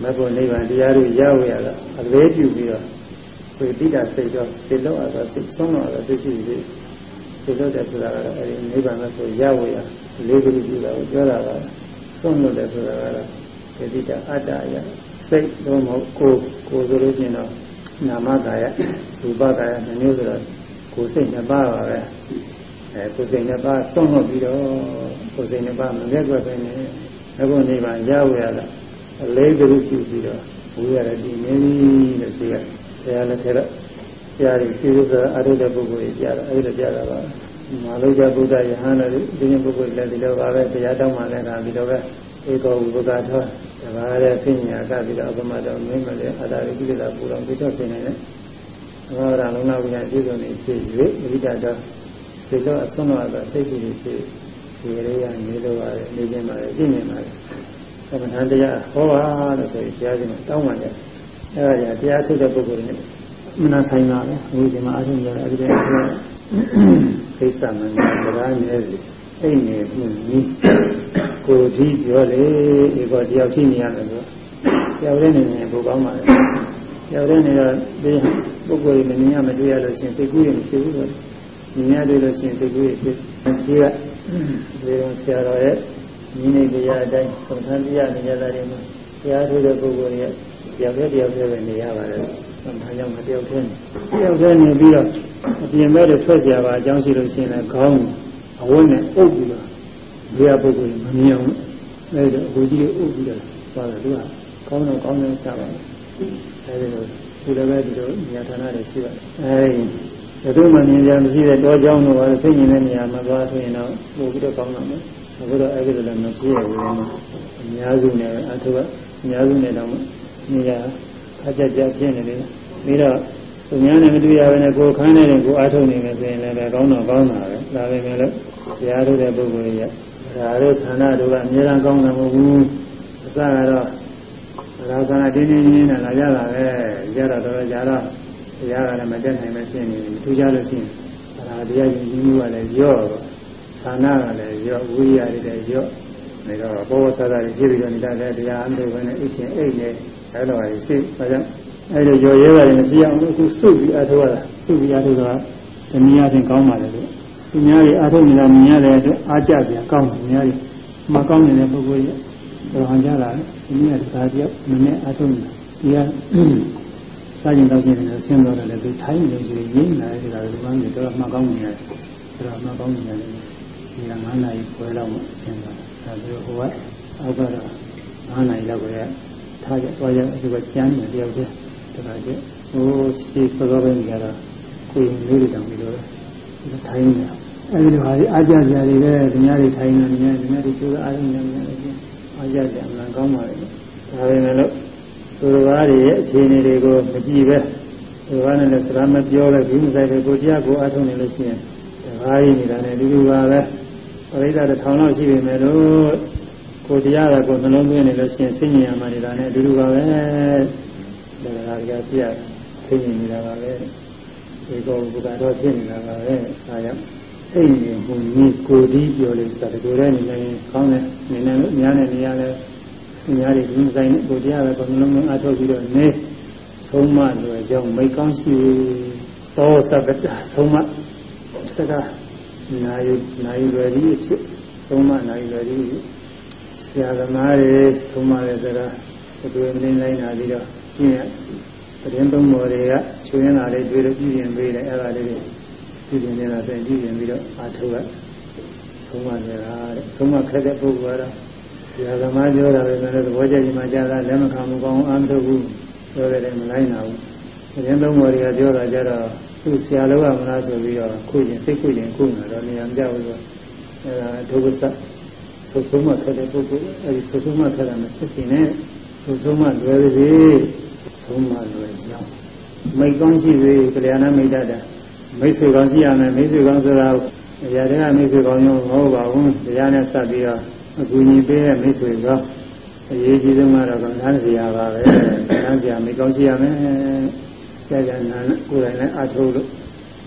မဘုနိဗ္ဗာန်တရားတို့ရဝရတာအလေးပြုပြီးတော့ဝိတိတာစိတ်တော့စိတ်တော့အတော့စိတ်ဆုံးတော့သိရှိပြီစိတ်တော့တဲ့ဆိုတာကတော့အဲ့ဒီနိဗ္ဗာန်ကိုရဝရလေးခုပြုတာကိုပြောတာကဆုံးလို့တဲ့ဆိုတာကတော့ဝိတိတာအတ္တရစိတ်တော့မဟုတ်ကိုယ်ကိုယ်ဆိုလို့ရှိရင်တော့နာမကာယ ရူပကာယနှမျိုးဆိုတော့ကိုယ်စိတ်နှစ်ပါးပါပဲအဲကိုယ်စိတ်နှစ်ပါးဆုံးလို့ပြီးတော့ကိုယ်စိတ်နှစ်ပါးမရက်ွက်ပဲနေအခုနေပါရဝရတာအလေးကလေးပြုပြီးတော့ဘုရားရည်နေလို့ရှိရဆရာလည်းထဲတော့ဆရာကြီးကျေးဇူးတော်အထုတဲ့ပုဂ္ဂိုလ်ကြီးကြားတော့အဲ့ဒါကြားတာပါမာလုဇဗုဒ္ဓယဟန်လည်းဒီနေ့ပုဂ္ဂိုလ်လည်းဒီလိုပါပဲတရားတောင်းမှလည်းဒါဒီလိုပဲဧကောဝုပ္ပကထောတပါးရဲ့ဆင်းညာကပြီးတော့အပမတော်မင်းမလည်းအတာရိကိလေသာပူတော်ပြချောဆင်းနေတယ်။ ဘာဝရလုံးနာဝိညာဉ်ပြည့်စုံနေဖြစ်၍ဝိဒတော်ဒီလိုအဆုံးတော့သိရှိနေဖြစ်ဒီရေရနေလို့ရတယ်နေခြင်းပါလေရှင်းနေပါလေသမထတရားဟောပါလို့ဆိုရင်ဘုရားရှင်ကတောင်းပန်တယ်အဲဒါကြောင့်တရားထုတ်တဲ့ပုဂ္ဂိုလ်တွေမနာဆိုင်ပါပဲအခုဒီမှာအထုံးကြတယ်အဲဒီတဲ့ခိစ္စမနာတရားနည်းစီအိနေမှုနီးကိုဒီပြောလေဒီကောတယောက်ရှိနေရမယ်ဆိုတယောက်နဲ့နေနေဘုကောင်းပါလေ တယောက်နဲ့နေတော့ဒီပုဂ္ဂိုလ်တွေမမြင်ရမတွေ့ရလို့ရှင်စိတ်ကူးရမဖြစ်ဘူးလို့မြင်ရတွေ့လို့ရှင်စိတ်ကူးရဖြစ်ရှိကဒီလိုဆရာတော်ရဲ့ညီနေတရားအတိုင်းသုံးသပ်ပြရနေကြတာတွေမှာတရားထုတ်တဲ့ပုဂ္ဂိုလ်ရဲ့တယောက်နဲ့တယောက်နဲ့ပဲနေရပါတယ်။ဒါကြောင့်မတယောက်နဲ့တယောက်နဲ့နေပြီးတော့အပြင်ဘက်တွေထွက်เสียပါအကြောင်းရှိလို့ရှိရင်လည်းခေါင်းအဝတ်နဲ့အုပ်ပြီးတော့ဘုရားပုဂ္ဂိုလ်မမြင်အောင်အဲဒါအကိုကြီးအုပ်ပြီးတော့သွားတယ်သူကကောင်းတော့ကောင်းတယ်စားပါ အဲဒီလိုဒီလိုပဲဒီလိုဉာဏ်ဌာနတွေရှိပါတယ်အဲဒီဘယ်သူမှမြင်ကြမရှိတဲ့တောကြောင်းတို့ဘာလို့သိမြင်တဲ့နေရာမှာသွားဆိုရင်တော့ပို့ပြီးတော့ကောင်းတော့မယ်အခုတော့အဲဒီလိုလည်းမဖြစ်ရဘူးလေအများစုနဲ့အထုကအများစုနဲ့တော့နေရာအကြကြဖြစ်နေတယ်ပြီးတော့သူများနဲ့မတွေ့ရဘဲနဲ့ကိုယ်ခန်းနေတဲ့ကိုအားထုတ်နေမယ်ဆိုရင်လည်းကောင်းတော့ကောင်းတာပဲဒါပဲလေလို့တရားထုတ်တဲ့ပုဂ္ဂိုလ်ကြီးကဒါတို့ဌာနတို့ကအများအားကောင်းတယ်မဟုတ်ဘူးအစကတော့ ဒါကတင်းတင်းချင်းနဲ့လာကြတာပဲကြတော့တော့ကြတော့တရားကလည်းမတက်နိုင်မဖြစ်နေဘူးထူးခြားလို့ရှိရင်ဒါတရားရင်ကြီးမှုကလည်းရော့တော့ဌာနကလည်းရော့ဝိရိယတွေလည်းရော့နေတော့ဘောဝဆရာတွေဖြစ်ပြီးတော့နေတာလည်းတရားအမှုပဲနဲ့အရှင်အိတ်နဲ့အဲလိုပါရှိဒါကြောင့်အဲလိုရော်ရဲပါတယ်မဖြစ်အောင်လို့အခုစုပြီးအထောက်ရတာစုပြီးအထောက်တာတနည်းအားဖြင့်ကောင်းပါလေလို့သူများတွေအထောက်နေတာမြင်ရတဲ့အတွက်အားကြပြန်ကောင်းတယ်များတွေမကောင်းနေတဲ့ပုဂ္ဂိုလ်ကြီး တော်ဟန်ကြလာတယ်ဒီနေ့ကဒါတယောက်နည်းနည်းအထောက်နေတာဒီကစားကျင်တော့ချင်းလည်းဆင်းတော့တယ်သူထိုင်းနေလို့ရှိရင်ရင်းလာတဲ့ဒါကဒီမှန်းတွေတော့မှကောင်းနေရတယ်ဒါတော့မှကောင်းနေတယ်ဒီက9နာရီခွဲလောက်မှဆင်းသွားတာဒါဆိုဟိုကအောက်ကတော့9နာရီလောက်ပဲထားကြသွားကြအခုကကျမ်းနေတယောက်တည်းတခါကျဟိုရှိစောစောပဲကြတာကိုယ်လေးတွေတောင်ပြီးတော့ထိုင်းနေတာအဲဒီလိုဟာအားကြကြတွေပဲဒီများတွေထိုင်းနေတယ်ဒီများတွေကျိုးအားရနေတယ် အားကြကြအမှန်ကောင်းပါလေဒါပေမဲ့လို့သူတော်ဘာတွေရဲ့အခြေအနေတွေကိုမကြည့်ပဲသူတော်ဘာနဲ့လည်းစကားမပြောပဲဒီမဆိုင်ပဲကိုတရားကိုအားထုတ်နေလို့ရှိရင်တကားရင်းနေတာနဲ့လူလူပါပဲပရိသတ်တစ်ထောင်လောက်ရှိပြီမဲ့လို့ကိုတရားကကိုနှလုံးသွင်းနေလို့ရှိရင်စိတ်ဉာဏ်မှနေတာနဲ့အတူတူပါပဲဒါကကြာပြသိနေနေတာပါပဲဒီကောဘုရားတော်ဖြစ်နေတာပါပဲဒါကြောင့် အိမ်ကြီးဟိုကြီးကိုဒီပြောလို့ဆိုတော့ကိုယ်ရဲ့နေနေကောင်းတယ်နေနေလို့များနေနေရလဲများတွေဒီဆိုင်နဲ့ကိုတရားပဲကိုနှလုံးသွင်းအားထုတ်ပြီးတော့နေဆုံးမလွယ်ကြောင်းမိကောင်းရှိသောသဗ္ဗတဆုံးမစကားနာယနာယလွယ်ကြီးဖြစ်ဆုံးမနာယလွယ်ကြီးဆရာသမားတွေဆုံးမတဲ့စကားဘယ်လိုမင်းလိုက်နာပြီးတော့ကျင့်ရသတင်းသုံးပေါ်တွေကချွေးနေတာတွေတွေ့လို့ပြည်ပြင်ပေးတယ်အဲ့ဒါလေးတွေ ပြည်ပြင်နေတာဆိုရင်ပြည်ပြင်ပြီးတော့အာထုကဆုံးမနေတာတဲ့ဆုံးမခက်တဲ့ပုဂ္ဂိုလ်ကတော့ဆရာသမားပြောတာပဲလည်းသဘောကျခြင်းမှကြားတာလက်မခံမကောင်းအာမထုတ်ဘူးပြောတယ်မလိုက်နာဘူးသတင်းသုံးပေါ်တွေကပြောတာကြတော့သူဆရာလောကမလားဆိုပြီးတော့ခုရင်စိတ်ခုရင်ခုနေတော့နေရာမပြောက်ဘူးဆိုအဲဒါဒုက္ခဆဆုဆုံးမခက်တဲ့ပုဂ္ဂိုလ်အဲဒီဆုဆုံးမခက်တာမဖြစ်ခင်နဲ့ဆုဆုံးမလွယ်ပါစေဆုံးမလွယ်ကြောင်းမိတ်ကောင်းရှိစေကလျာဏမိတ်တတ်တာ မိတ်ဆွေကောင်းရှိရမယ်မိတ်ဆွေကောင်းဆိုတာအရာတွေကမိတ်ဆွေကောင်းရောမဟုတ်ပါဘူးတရားနဲ့စပ်ပြီးတော့အကူအညီပေးတဲ့မိတ်ဆွေကောင်းအရေးကြီးဆုံးကတော့ကံထမ်းစရာပါပဲကံထမ်းစရာမိတ်ကောင်းရှိရမယ်ကြာကြာနာနဲ့ကိုယ်တိုင်လည်းအထုလို့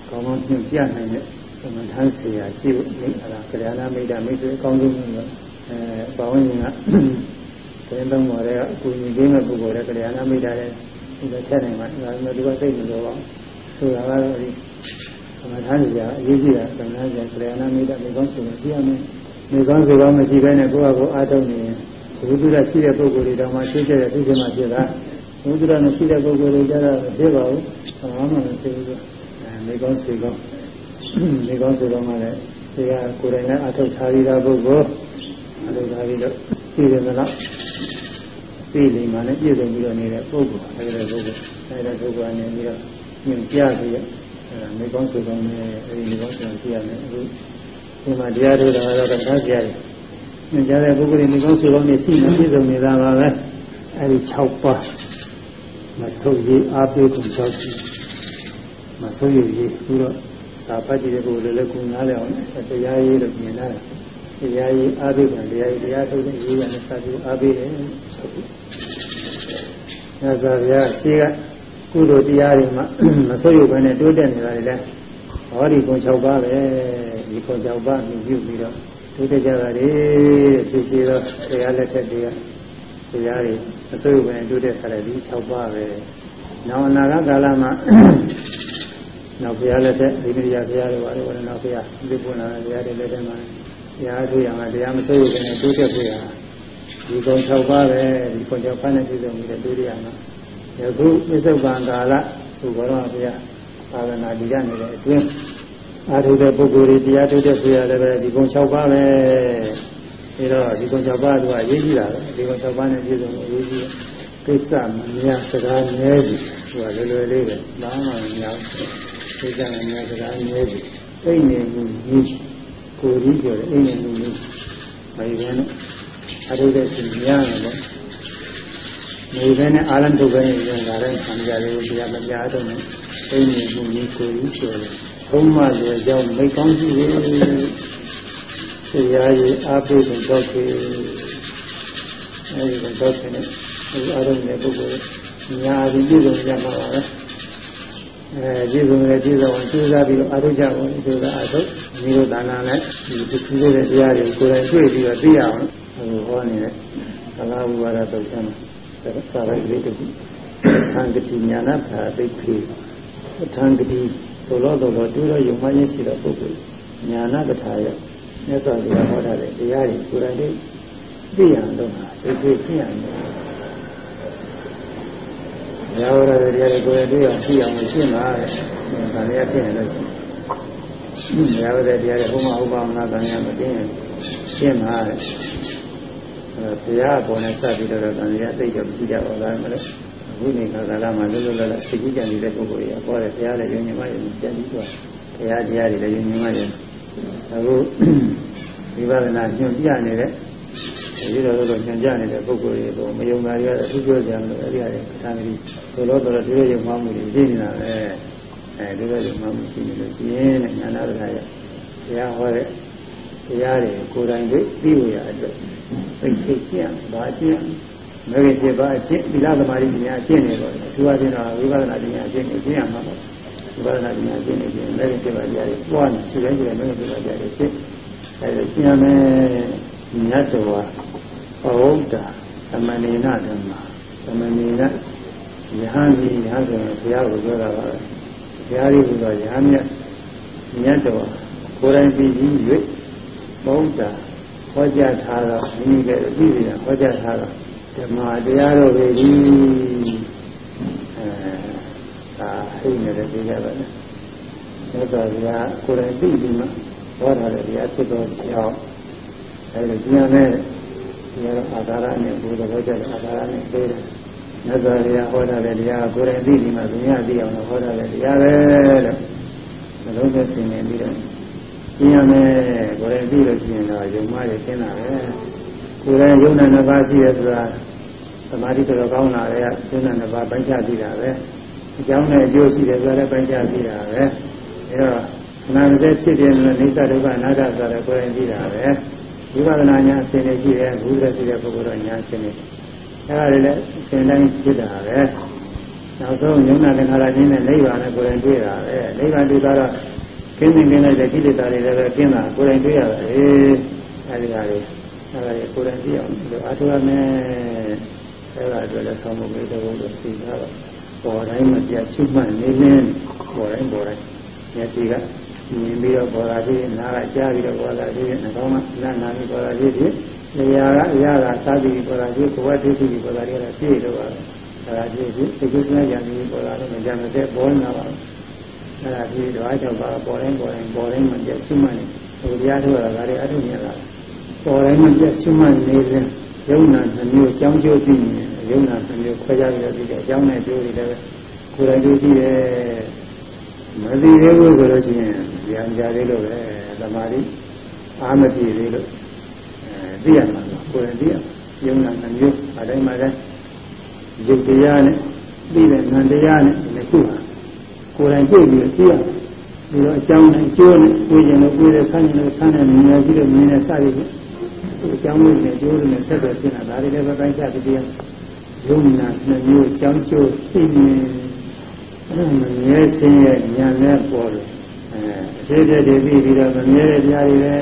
ကောင်းကောင်းညှိပြနိုင်တဲ့ကံထမ်းစရာရှိဖို့မိအဲ့ဒါကလျာဏမိတ်တမိတ်ဆွေအကောင်းဆုံးလို့အဲဘာဝင်ကသတင်းသုံးပေါ်တဲ့အကူအညီပေးမဲ့ပုဂ္ဂိုလ်တွေကလျာဏမိတ်တတဲ့ဒီလိုထည့်နိုင်မှာဒါပေမဲ့ဒီကစိတ်မလို့ပါဆိုတာကတော့ဒီသ မထမ်းကြာအရေးကြီးတာသမထမ်းကြာကလျာဏမိတ်တမိကောင်းဆိုလို့ရှိရမယ်မိကောင်းဆိုတော့မရှိဘဲနဲ့ကိုယ့်အကိုအားထုတ်နေရင်ဘုဒ္ဓရရှိတဲ့ပုဂ္ဂိုလ်တွေတော့မှသိကြတဲ့သိချင်မှဖြစ်တာဘုဒ္ဓရမရှိတဲ့ပုဂ္ဂိုလ်တွေကြတော့ဖြစ်ပါဘူးဘာမှမဖြစ်ဘူးအဲမိကောင်းဆွေကောင်းမိကောင်းဆွေကောင်းကလည်းဒီကကိုယ်တိုင်နဲ့အထုတ်ထားပြီးသားပုဂ္ဂိုလ်အထုတ်ထားပြီးတော့သိတယ်မလားသိလိမ့်မှလည်းပြည့်စုံပြီးတော့နေတဲ့ပုဂ္ဂိုလ်အဲဒီပုဂ္ဂိုလ်အဲဒီပုဂ္ဂိုလ်အနေနဲ့ပြီးတော့ညင်ပြပြီးတော့အဲ မိကောင်းဆွေကောင်းနဲ့အဲဒီမိကောင်းဆွေကောင်းကြည့်ရမယ်အခုဒီမှာတရားထုတ်တာကတော့တရားကြရတယ်ညင်ကြတဲ့ပုဂ္ဂိုလ်တွေမိကောင်းဆွေကောင်းနဲ့ရှိနေပြည့်စုံနေတာပါပဲအဲဒီ6ပါးမဆုပ်ရေးအားပေးကုန်ကြောက်ရှိမဆုပ်ရည်ပြီးတော့ဒါဖတ်ကြည့်တဲ့ပုဂ္ဂိုလ်လည်းကုနားလည်အောင်တရားရေးလို့မြင်လာတာတရားရေးအားပေးတယ်တရားရေးတရားထုတ်တဲ့ရေးရတဲ့စာပြီးအားပေးတယ်ဆိုပြီးညဇာဗျာရှိက ကုသိုလ်တရားတွေမှာမဆွေးရုပ်ပဲနဲ့တိုးတက်နေတာတွေလည်းဟောဒီကုံ6ပါးပဲဒီကုံ6ပါးမြည်ပြုပြီးတော့တိုးတက်ကြတာတွေရှိရှိတော့တရားလက်ထက်တွေကတရားတွေမဆွေးရုပ်ပဲနဲ့တိုးတက်ခါတယ်ဒီ6ပါးပဲနောက်အနာဂတ်ကာလမှာနောက်ဘုရားလက်ထက်ဒီမိယာဘုရားတွေပါလေဝရဏဘုရားဒီပုဏ္ဏဘုရားတွေလက်ထက်မှာတရားထုတ်ရမှာတရားမဆွေးရုပ်ပဲနဲ့တိုးတက်ဖို့ရဒီကုံ6ပါးပဲဒီကုံ6ပါးနဲ့ပြည့်စုံပြီးတိုးတက်ရမှာ ယခုပြစ္ဆုတ်ပံကာလဘုရားဘုရားသာသနာတည်ရနေတဲ့အတွင်းအာထုတဲ့ပုဂ္ဂိုလ်တွေတရားထုတ်တဲ့ဆရာလည်းပဲဒီကုံ6ပါးပဲအဲတော့ဒီကုံ6ပါးကအရေးကြီးတာပဲဒီကုံ6ပါးနဲ့ပြည့်စုံလို့အရေးကြီးတယ်ကိစ္စမများစကားနည်းပြီဟိုကလွယ်လွယ်လေးပဲဘာမှမများကိစ္စမများစကားနည်းပြီအိမ်နေမှုကြီးကိုကြီးပြောတယ်အိမ်နေမှုကြီးမရဘဲနဲ့အထုတဲ့ရှင်များတယ်ပေါ့ နေပဲနဲ့အာရန်ထုတ်ပဲနေကြတာလည်းခံကြတယ်တရားမပြတော့နဲ့အိမ်နေမှုကြီးကိုကြီးပြောတယ်ဘုံမလွယ်ကြောင်းမိကောင်းကြည့်တယ်တရားကြီးအားပေးတဲ့တော့ခေအဲဒီတော့ခေနဲ့ဒီအာရုံနဲ့ပုဂ္ဂိုလ်ညာပြီးပြည့်စုံကြမှာပါပဲအဲပြည့်စုံရဲ့ပြည့်စုံအောင်ကျိုးစားပြီးတော့အာရုံကြပါဦးကျိုးစားအာထုမိတို့ဒါနနဲ့ဒီသူသေးတဲ့တရားတွေကိုယ်တိုင်တွေ့ပြီးတော့သိရအောင်ဟိုဟောနေတဲ့သလားဘုရားတုတ်ဆန်း သာရိုက်လေးတူသံဂတိညာနာထာသိခေသံဂတိသို့လို့တော့တူတော့ယုံမှန်းရှိတဲ့ပုဂ္ဂိုလ်ညာနာကထာရဲ့မြတ်စွာဘုရားဟောထားတဲ့တရားတွေကိုယ်တိုင်သိရအောင်လုပ်တာသိသိသိရအောင်ညာဝရတဲ့တရားတွေကိုယ်တွေ့အောင်သိအောင်ရှင်းပါတဲ့။ဒါလည်းဖြစ်နေလို့ရှိရင်ညာဝရတဲ့တရားတွေဘုမဟုတ်ပါမလား။ဒါလည်းမသိရင်ရှင်းပါတဲ့။ အဲဘုရားပေါ်နဲ့စပ်ပြီးတော့ဒါလည်းသိကြမရှိကြပါလားမလို့။အခုနေခါကာလမှာလွတ်လွတ်လပ်လပ်သိကြကြနေတဲ့ပုဂ္ဂိုလ်ကြီးကပေါ်တယ်ဘုရားလည်းယုံကြည်မှယုံကြည်ပြီးတော့ဘုရားတရားတွေလည်းယုံကြည်မှယုံအခုဝိပဿနာညွှန်ပြနေတဲ့ဒီလိုလိုညွှန်ကြနေတဲ့ပုဂ္ဂိုလ်တွေပေါ့မယုံတာတွေကတော့သူပြောကြမလို့အဲ့ဒီဟာတွေသာဂတိသို့လို့တော့ဒီလိုရုံမှမှုတွေရှိနေတာပဲအဲဒီလိုရုံမှမှုရှိနေလို့ရှိရင်ဉာဏ်တော်ရတရားဟောတဲ့တရားတွေကိုယ်တိုင်သိသိရအတွက် သိသိကျင့်ဘာကျင့်မဂ္ဂင်7ပါးအကျင့်သီလသမာဓိပညာအကျင့်တွေပေါ့အထူးအချင်းတော့ဝိပဿနာပညာအကျင့်တွေကျင့်ရမှာပေါ့ဝိပဿနာပညာအကျင့်တွေကျင့်မဂ္ဂင်7ပါးတရားတွေပွားနေရှိတိုင်းကျင့်မဂ္ဂင်7ပါးတရားတွေကျင့်အဲဒီကျင့်ရမယ်မြတ်တော်ဘုဒ္ဓသမဏေနဓမ္မသမဏေနယဟန်ကြီးယဟန်ဆိုရင်ဘုရားကိုပြောတာပါပဲဘုရားကြီးကတော့ယဟန်မြတ်မြတ်တော်ကိုယ်တိုင်ပြီးကြီး၍ဘုဒ္ဓ ဟောကြားထားတော့မိမိကပြည့်စုံဟောကြားထားတော့ဓမ္မတရားတော်ပဲကြီးအဲဒါဟိနေတဲ့တရားပဲမြတ်စွာဘုရားကိုယ်တိုင်ပြီးပြီးမှဟောထားတဲ့တရားဖြစ်တော်ကြောင်းအဲဒီကျမ်းနဲ့ဒီကတော့အာသာရနဲ့ဘုရားဟောကြားတဲ့အာသာရနဲ့ပြေးတယ်မြတ်စွာဘုရားဟောထားတဲ့တရားကိုယ်တိုင်သိပြီးမှသူများသိအောင်ဟောထားတဲ့တရားပဲလို့မလုံးသက်ဆင်နေပြီးတော့ ကျင်းရမယ်ကိုယ်တိုင်သိလို့ရှိရင်တော့ယုံမှရရှင်းတာပဲကိုယ်တိုင်ယုံနာနှစ်ပါးရှိရဆိုတာသမာဓိတော်ကောင်းလာတဲ့ယုံနာနှစ်ပါးပိုင်းခြားသိတာပဲအကြောင်းနဲ့အကျိုးရှိတယ်ဆိုတော့ပိုင်းခြားသိတာပဲအဲတော့နာမည်ဖြစ်တယ်လို့နေသဒုက္ခအနာတ္တဆိုတော့ကိုယ်တိုင်သိတာပဲဝိပဿနာဉာဏ်အစဉ်ရှိတယ်ဘုရားရှိတဲ့ပုဂ္ဂိုလ်တော်ဉာဏ်အစဉ်ရှိအဲဒါတွေလည်းအစဉ်တိုင်းဖြစ်တာပဲနောက်ဆုံးဉာဏ်နဲ့ခါလာခြင်းနဲ့နိဗ္ဗာန်နဲ့ကိုယ်တိုင်တွေ့တာပဲနိဗ္ဗာန်တွေ့တာတော့ ကင်းနေကင်းလိုက်တဲ့ကိလေသာတွေလည်းပဲကင်းတာကိုယ်တိုင်တွေ့ရတာလေအဲဒီဟာတွေအဲဒါတွေကိုယ်တိုင်သိအောင်ဒီအားထုတ်ရမယ်အဲဒါအတွက်လည်းဆောင်းဖို့မေးတဲ့ဘုရားသိတာတော့ပေါ်တိုင်းမပြတ်ရှုမှတ်နေနေပေါ်တိုင်းပေါ်တိုင်းမျက်စိကမြင်ပြီးတော့ပေါ်လာပြီးနားကကြားပြီးတော့ပေါ်လာပြီးနှာခေါင်းကနားနာပြီးပေါ်လာပြီးဒီနေရာကအရာကစားပြီးပေါ်လာပြီးကိုယ်ကသိပြီးပေါ်လာတယ်ပြည့်တော့ပါအဲဒါပြည့်ပြီးဒီကုသနာကြံပြီးပေါ်လာတော့မကြမ်းမစဲပေါ်နေတာပါ အဲဒါပြည့်တော့အကြောင်းပါပေါ်တိုင်းပေါ်တိုင်းပေါ်တိုင်းမှပြည့်စုမှနေဟိုတရားထုတ်ရတာဒါတွေအထုမြင်လာပေါ်တိုင်းမှပြည့်စုမှနေရင်ယုံနာနှမျိုးအကြောင်းကျိုးပြီးနေယုံနာနှမျိုးခွဲခြားပြီးတော့ဒီအကြောင်းနဲ့ကျိုးတွေလည်းကိုယ်တိုင်ကျိုးကြည့်တယ်မသိသေးဘူးဆိုလို့ရှိရင်ဉာဏ်ကြသေးလို့ပဲသမာဓိအာမတိသေးလို့အဲသိရမှာကိုယ်ရင်သိရယုံနာနှမျိုးအတိုင်းမှာလည်းယုတ်တရားနဲ့သိတဲ့နံတရားနဲ့ဒီခုဟာ ကိုယ်တိုင်တွေ့ပြီးသိရဒီတော့အကြောင်းနဲ့အကျိုးနဲ့ကိုယ်ကျင်လို့ကိုယ်ရဲ့ဆန်းကျင်လို့ဆန်းတဲ့မြင်ရရှိတဲ့မြင်တဲ့စသည်ဖြင့်အကြောင်းနဲ့အကျိုးနဲ့ဆက်သွယ်ဖြစ်နေတာဒါတွေလည်းပဲပိုင်းခြားတရားယုံနာနှစ်မျိုးအကြောင်းကျိုးသိမြင်မမြဲခြင်းရဲ့ဉာဏ်နဲ့ပေါ်တယ်အဲအခြေတည်းတည်ပြီးတော့မမြဲတဲ့တရားတွေပဲ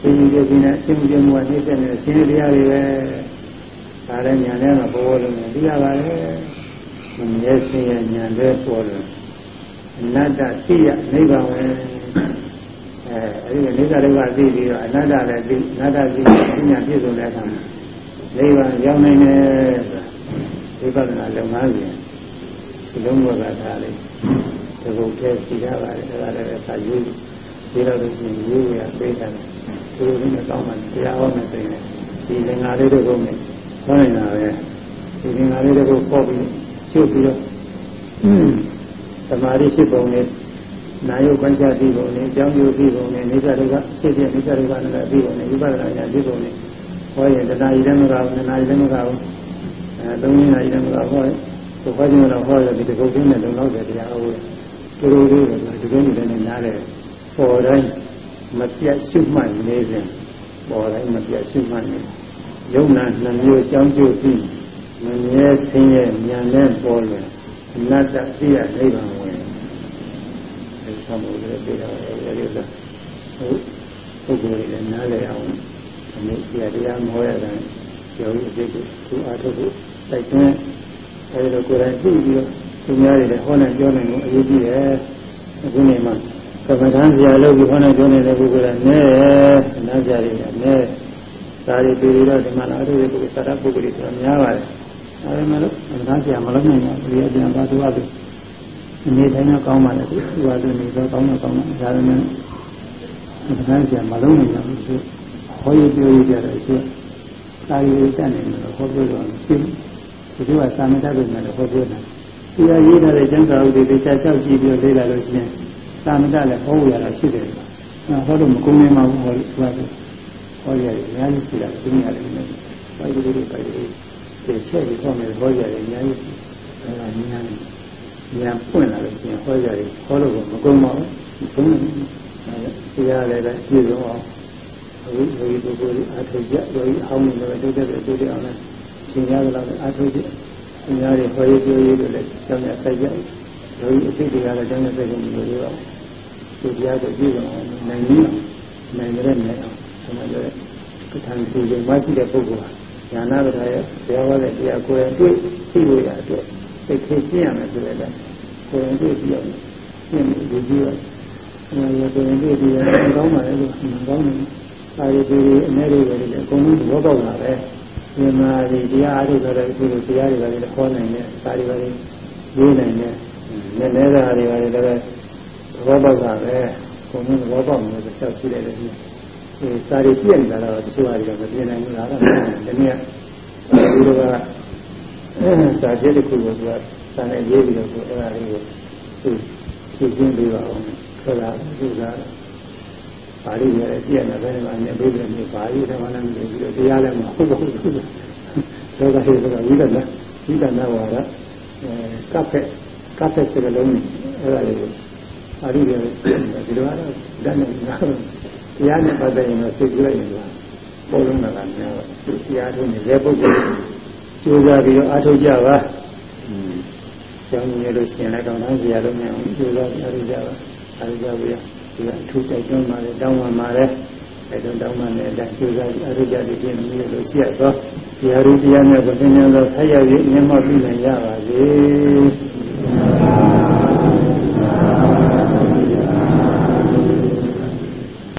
သိဉ္ဇေကိနဲ့အချင်းချင်းမှုနှိမ့်ဆက်နေတဲ့ဆင်းရဲတရားတွေပဲဒါလည်းဉာဏ်နဲ့မပေါ်လို့သိရပါလေမမြဲခြင်းရဲ့ဉာဏ်နဲ့ပေါ်တယ်အ နတ္တသိရနိဗ္ဗာန်ဝင်အဲအဲဒီနိစ္စဒုက္ခသိပြီးတော့အနတ္တလည်းသိအနတ္တသိပညာပြည့်စုံတဲ့အခါမှာနိဗ္ဗာန်ရောက်နိုင်တယ်ဆိုတာဝိပဿနာလုပ်ငန်းစဉ်စလုံးဘောကထားလိုက်ဒီကုတ်ထဲစီရပါတယ်အဲဒါလည်းအခါယူပြီးတော့လို့ရှိရင်ယူရပေးတယ်သူတို့လည်းကောင်းမှတရားဟောမယ်ဆိုရင်ဒီလင်္ကာလေးတို့ကိုလည်းဟောနေတာပဲဒီလင်္ကာလေးတို့ကိုပေါ်ပြီးချုပ်ပြီးတော့ သမာဓိဖြစ်ပုံနဲ့နာယုပိုင်းခြားပြီးပုံနဲ့အကြောင်းကျိုးပြီးပုံနဲ့နေသဒုက္ခဖြစ်ဖြစ်နေသဒုက္ခနဲ့ပြီးပုံနဲ့ဝိပဿနာဉာဏ်ဖြစ်ပုံနဲ့ဟောရင်တဏှာကြီးလည်းမကဘူးနာကြီးလည်းမကဘူးအဲသုံးရင်းနာကြီးလည်းမကဘူးဟောရင်ကိုဟောခြင်းတော့ဟောရဒီတကုတ်ချင်းနဲ့လုံလောက်တဲ့တရားဟောတယ်တူတူလေးကဒီကုန်းကြီးလည်းနားတယ်ပေါ်တိုင်းမပြတ်ရှုမှတ်နေစဉ်ပေါ်တိုင်းမပြတ်ရှုမှတ်နေယုံနာနှမျိုးအကြောင်းကျိုးပြီးမမြဲဆင်းရဲဉာဏ်နဲ့ပေါ်လွင်အနတ္တသိရနိဗ္ဗာန် ဝင်ဒီသမောလည်းပြေတာရဲ့ရည်ဟုတ်ပုဂ္ဂိုလ်တွေနားလည်အောင်အမိတရားတရားမောရတဲ့ယောဂီအဖြစ်ကိုသူအားထုတ်ဖို့တိုက်တွန်းအဲဒီလိုကိုယ်တိုင်သိပြီးတော့သူများတွေလည်းဟောနေပြောနေလို့အရေးကြီးတယ်အခုနေမှာကမ္ဘာထမ်းဆရာလုပ်ပြီးဟောနေပြောနေတဲ့ပုဂ္ဂိုလ်ကနဲနားဆရာတွေကနဲစာရီပြည်တော့ဒီမှာလာတဲ့ပုဂ္ဂိုလ်စာရပုဂ္ဂိုလ်တွေဆိုများပါတယ်ဒါပေမဲ့လို့ကမ္ဘာထမ်းဆရာမလုပ်နိုင်ဘူးဒီအကျဉ်းပါသူကသူအ နေတိုင်းတော့ကောင်းပါလေသူကသူနေတော့ကောင်းတော့ကောင်းတယ်ဒါပေမဲ့ကမ္ဘာထမ်းဆရာမလုပ်နိုင်ဘူးဆိုဟောရပြောရကြတယ်ဆိုစာရီတက်နေတယ်ဟောပြောတော့ရှိဘူးဒီကစာမတတ်တယ်လည်းဟောပြောတယ်ဒီအရေးထားတဲ့ကျမ်းစာဥဒိသေချာလျှောက်ကြည့်ပြီးလေ့လာလို့ရှိရင်သာမတလည်းဟောရတာဖြစ်တယ်။ဟောလို့မကုန်နိုင်ပါဘူးဟောလို့ဟောတယ်။ဟောရတယ်အများကြီးရှိတာသူများလည်းလည်းပိုက်ကြည့်လို့ပိုက်ကြည့်တယ်ချက်ပြီးဟောမယ်ဟောရတယ်အများကြီးရှိတယ်။အဲဒါနည်းနည်း ဉာဏ်ပွင့်လာလို့ရှိရင်ဟောရတယ်ဟောလို့မကုန်ပါဘူး။မဆုံးနိုင်ဘူး။အဲဒါတရားလည်းပဲပြည့်စုံအောင်ဝိဝိပုဂ္ဂိုလ်အားထုတ်ကြယောဂီအောင်းနေတယ်တိုးတက်တယ်တိုးတက်အောင်လည်းသင်ရကြတော့အားထုတ်ကြအများကြီးဟောရပြောရလို့လည်းကျောင်းရဆိုင်ကြယောဂီအဖြစ်တွေကလည်းကျောင်းရဆိုင်ကြလို့ပြောတော့ဒီတရားကိုကြည့်တော့နိုင်နေနိုင်ကြတဲ့နိုင်အောင်ဒီမှာလည်းကထာန်သူတွေမရှိတဲ့ပုဂ္ဂိုလ်ဟာညာနာပဒါရဲ့ဘုရားဟောတဲ့တရားကိုယ်ရင်တွေ့သိလို့ရအတွ က်သိခေကျင့်ရမယ်ဆိုတဲ့ကိုယ်ရင်တွေ့ပြီးအောင်ကျင့်ပြီးဒီကြည့်ရအောင်အဲဒါကိုယ်ရင်တွေ့ပြီးရင်ကောင်းပါလေလို့ကောင်းတယ်အာရုံတွေအနေတွေပဲလေအကုန်လုံးသဘောပေါက်လာပဲဒီမှာဒီတရားအားထုတ်တဲ့အခုလိုတရားတွေလည်းခေါ်နိုင်တယ်စာတွေလည်းရေးနိုင်တယ်နည်းနည်းသားတွေလည်းသဘောပေါက်တာပဲအကုန်လုံးသဘောပေါက်လို့ဆက်ရှိတယ်လေဒီစာတွေပြည့်နေတာတော့တချို့ဟာတွေကမပြည့်နိုင်ဘူးလားဒါကဒီနေ့ဒီလိုက စာကြည့်တဲ့ခုကိုသူကစာနဲ့ရေးပြီးတော့အဲ့ဒါလေးကိုသူဖြည့်ရှင်းပေးပါအောင်ခက်လာသူကပါဠိရတဲ့ပြည့်နေတယ်မှာနေပြီးတယ်မြေပါဠိထဲမှာလည်းပြီးတော့တရားလည်းမဟုတ်ဘူးလောကရှိကဝိဒနာဝိဒနာဝါဒအဲကပ်ဖက်ကပ်ဖက်စကလုံးအဲ့ဒါလေးပါဠိရဒီလိုကတော့ဓာတ်နဲ့တရားနဲ့ပတ်သက်ရင်တော့သိကြလိုက်ရင်လားပေါ်လုံးတာကများတော့တရားထုံးနေတဲ့ပုဂ္ဂိုလ် ကြိုးစားပြီးတော့အားထုတ်ကြပါကျောင်းကြီးလို့ရှိရင်လည်းတောင်းတန်းစရာလို့မရဘူးကြိုးစားပြီးအားထုတ်ကြပါအားထုတ်ကြပြီးဒီကအထူးတိုက်တွန်းပါတယ်တောင်းပါပါတယ်အဲဒါတောင်းပါနဲ့အတိုင်းကျိုးစားအရိယာတိပြည့်မြည်လို့ရှိရသောတရားရည်တရားနဲ့ဗုဒ္ဓဉာဏ်သောဆက်ရည်မျက်မှောက်ပြုနိုင်ရပါစေ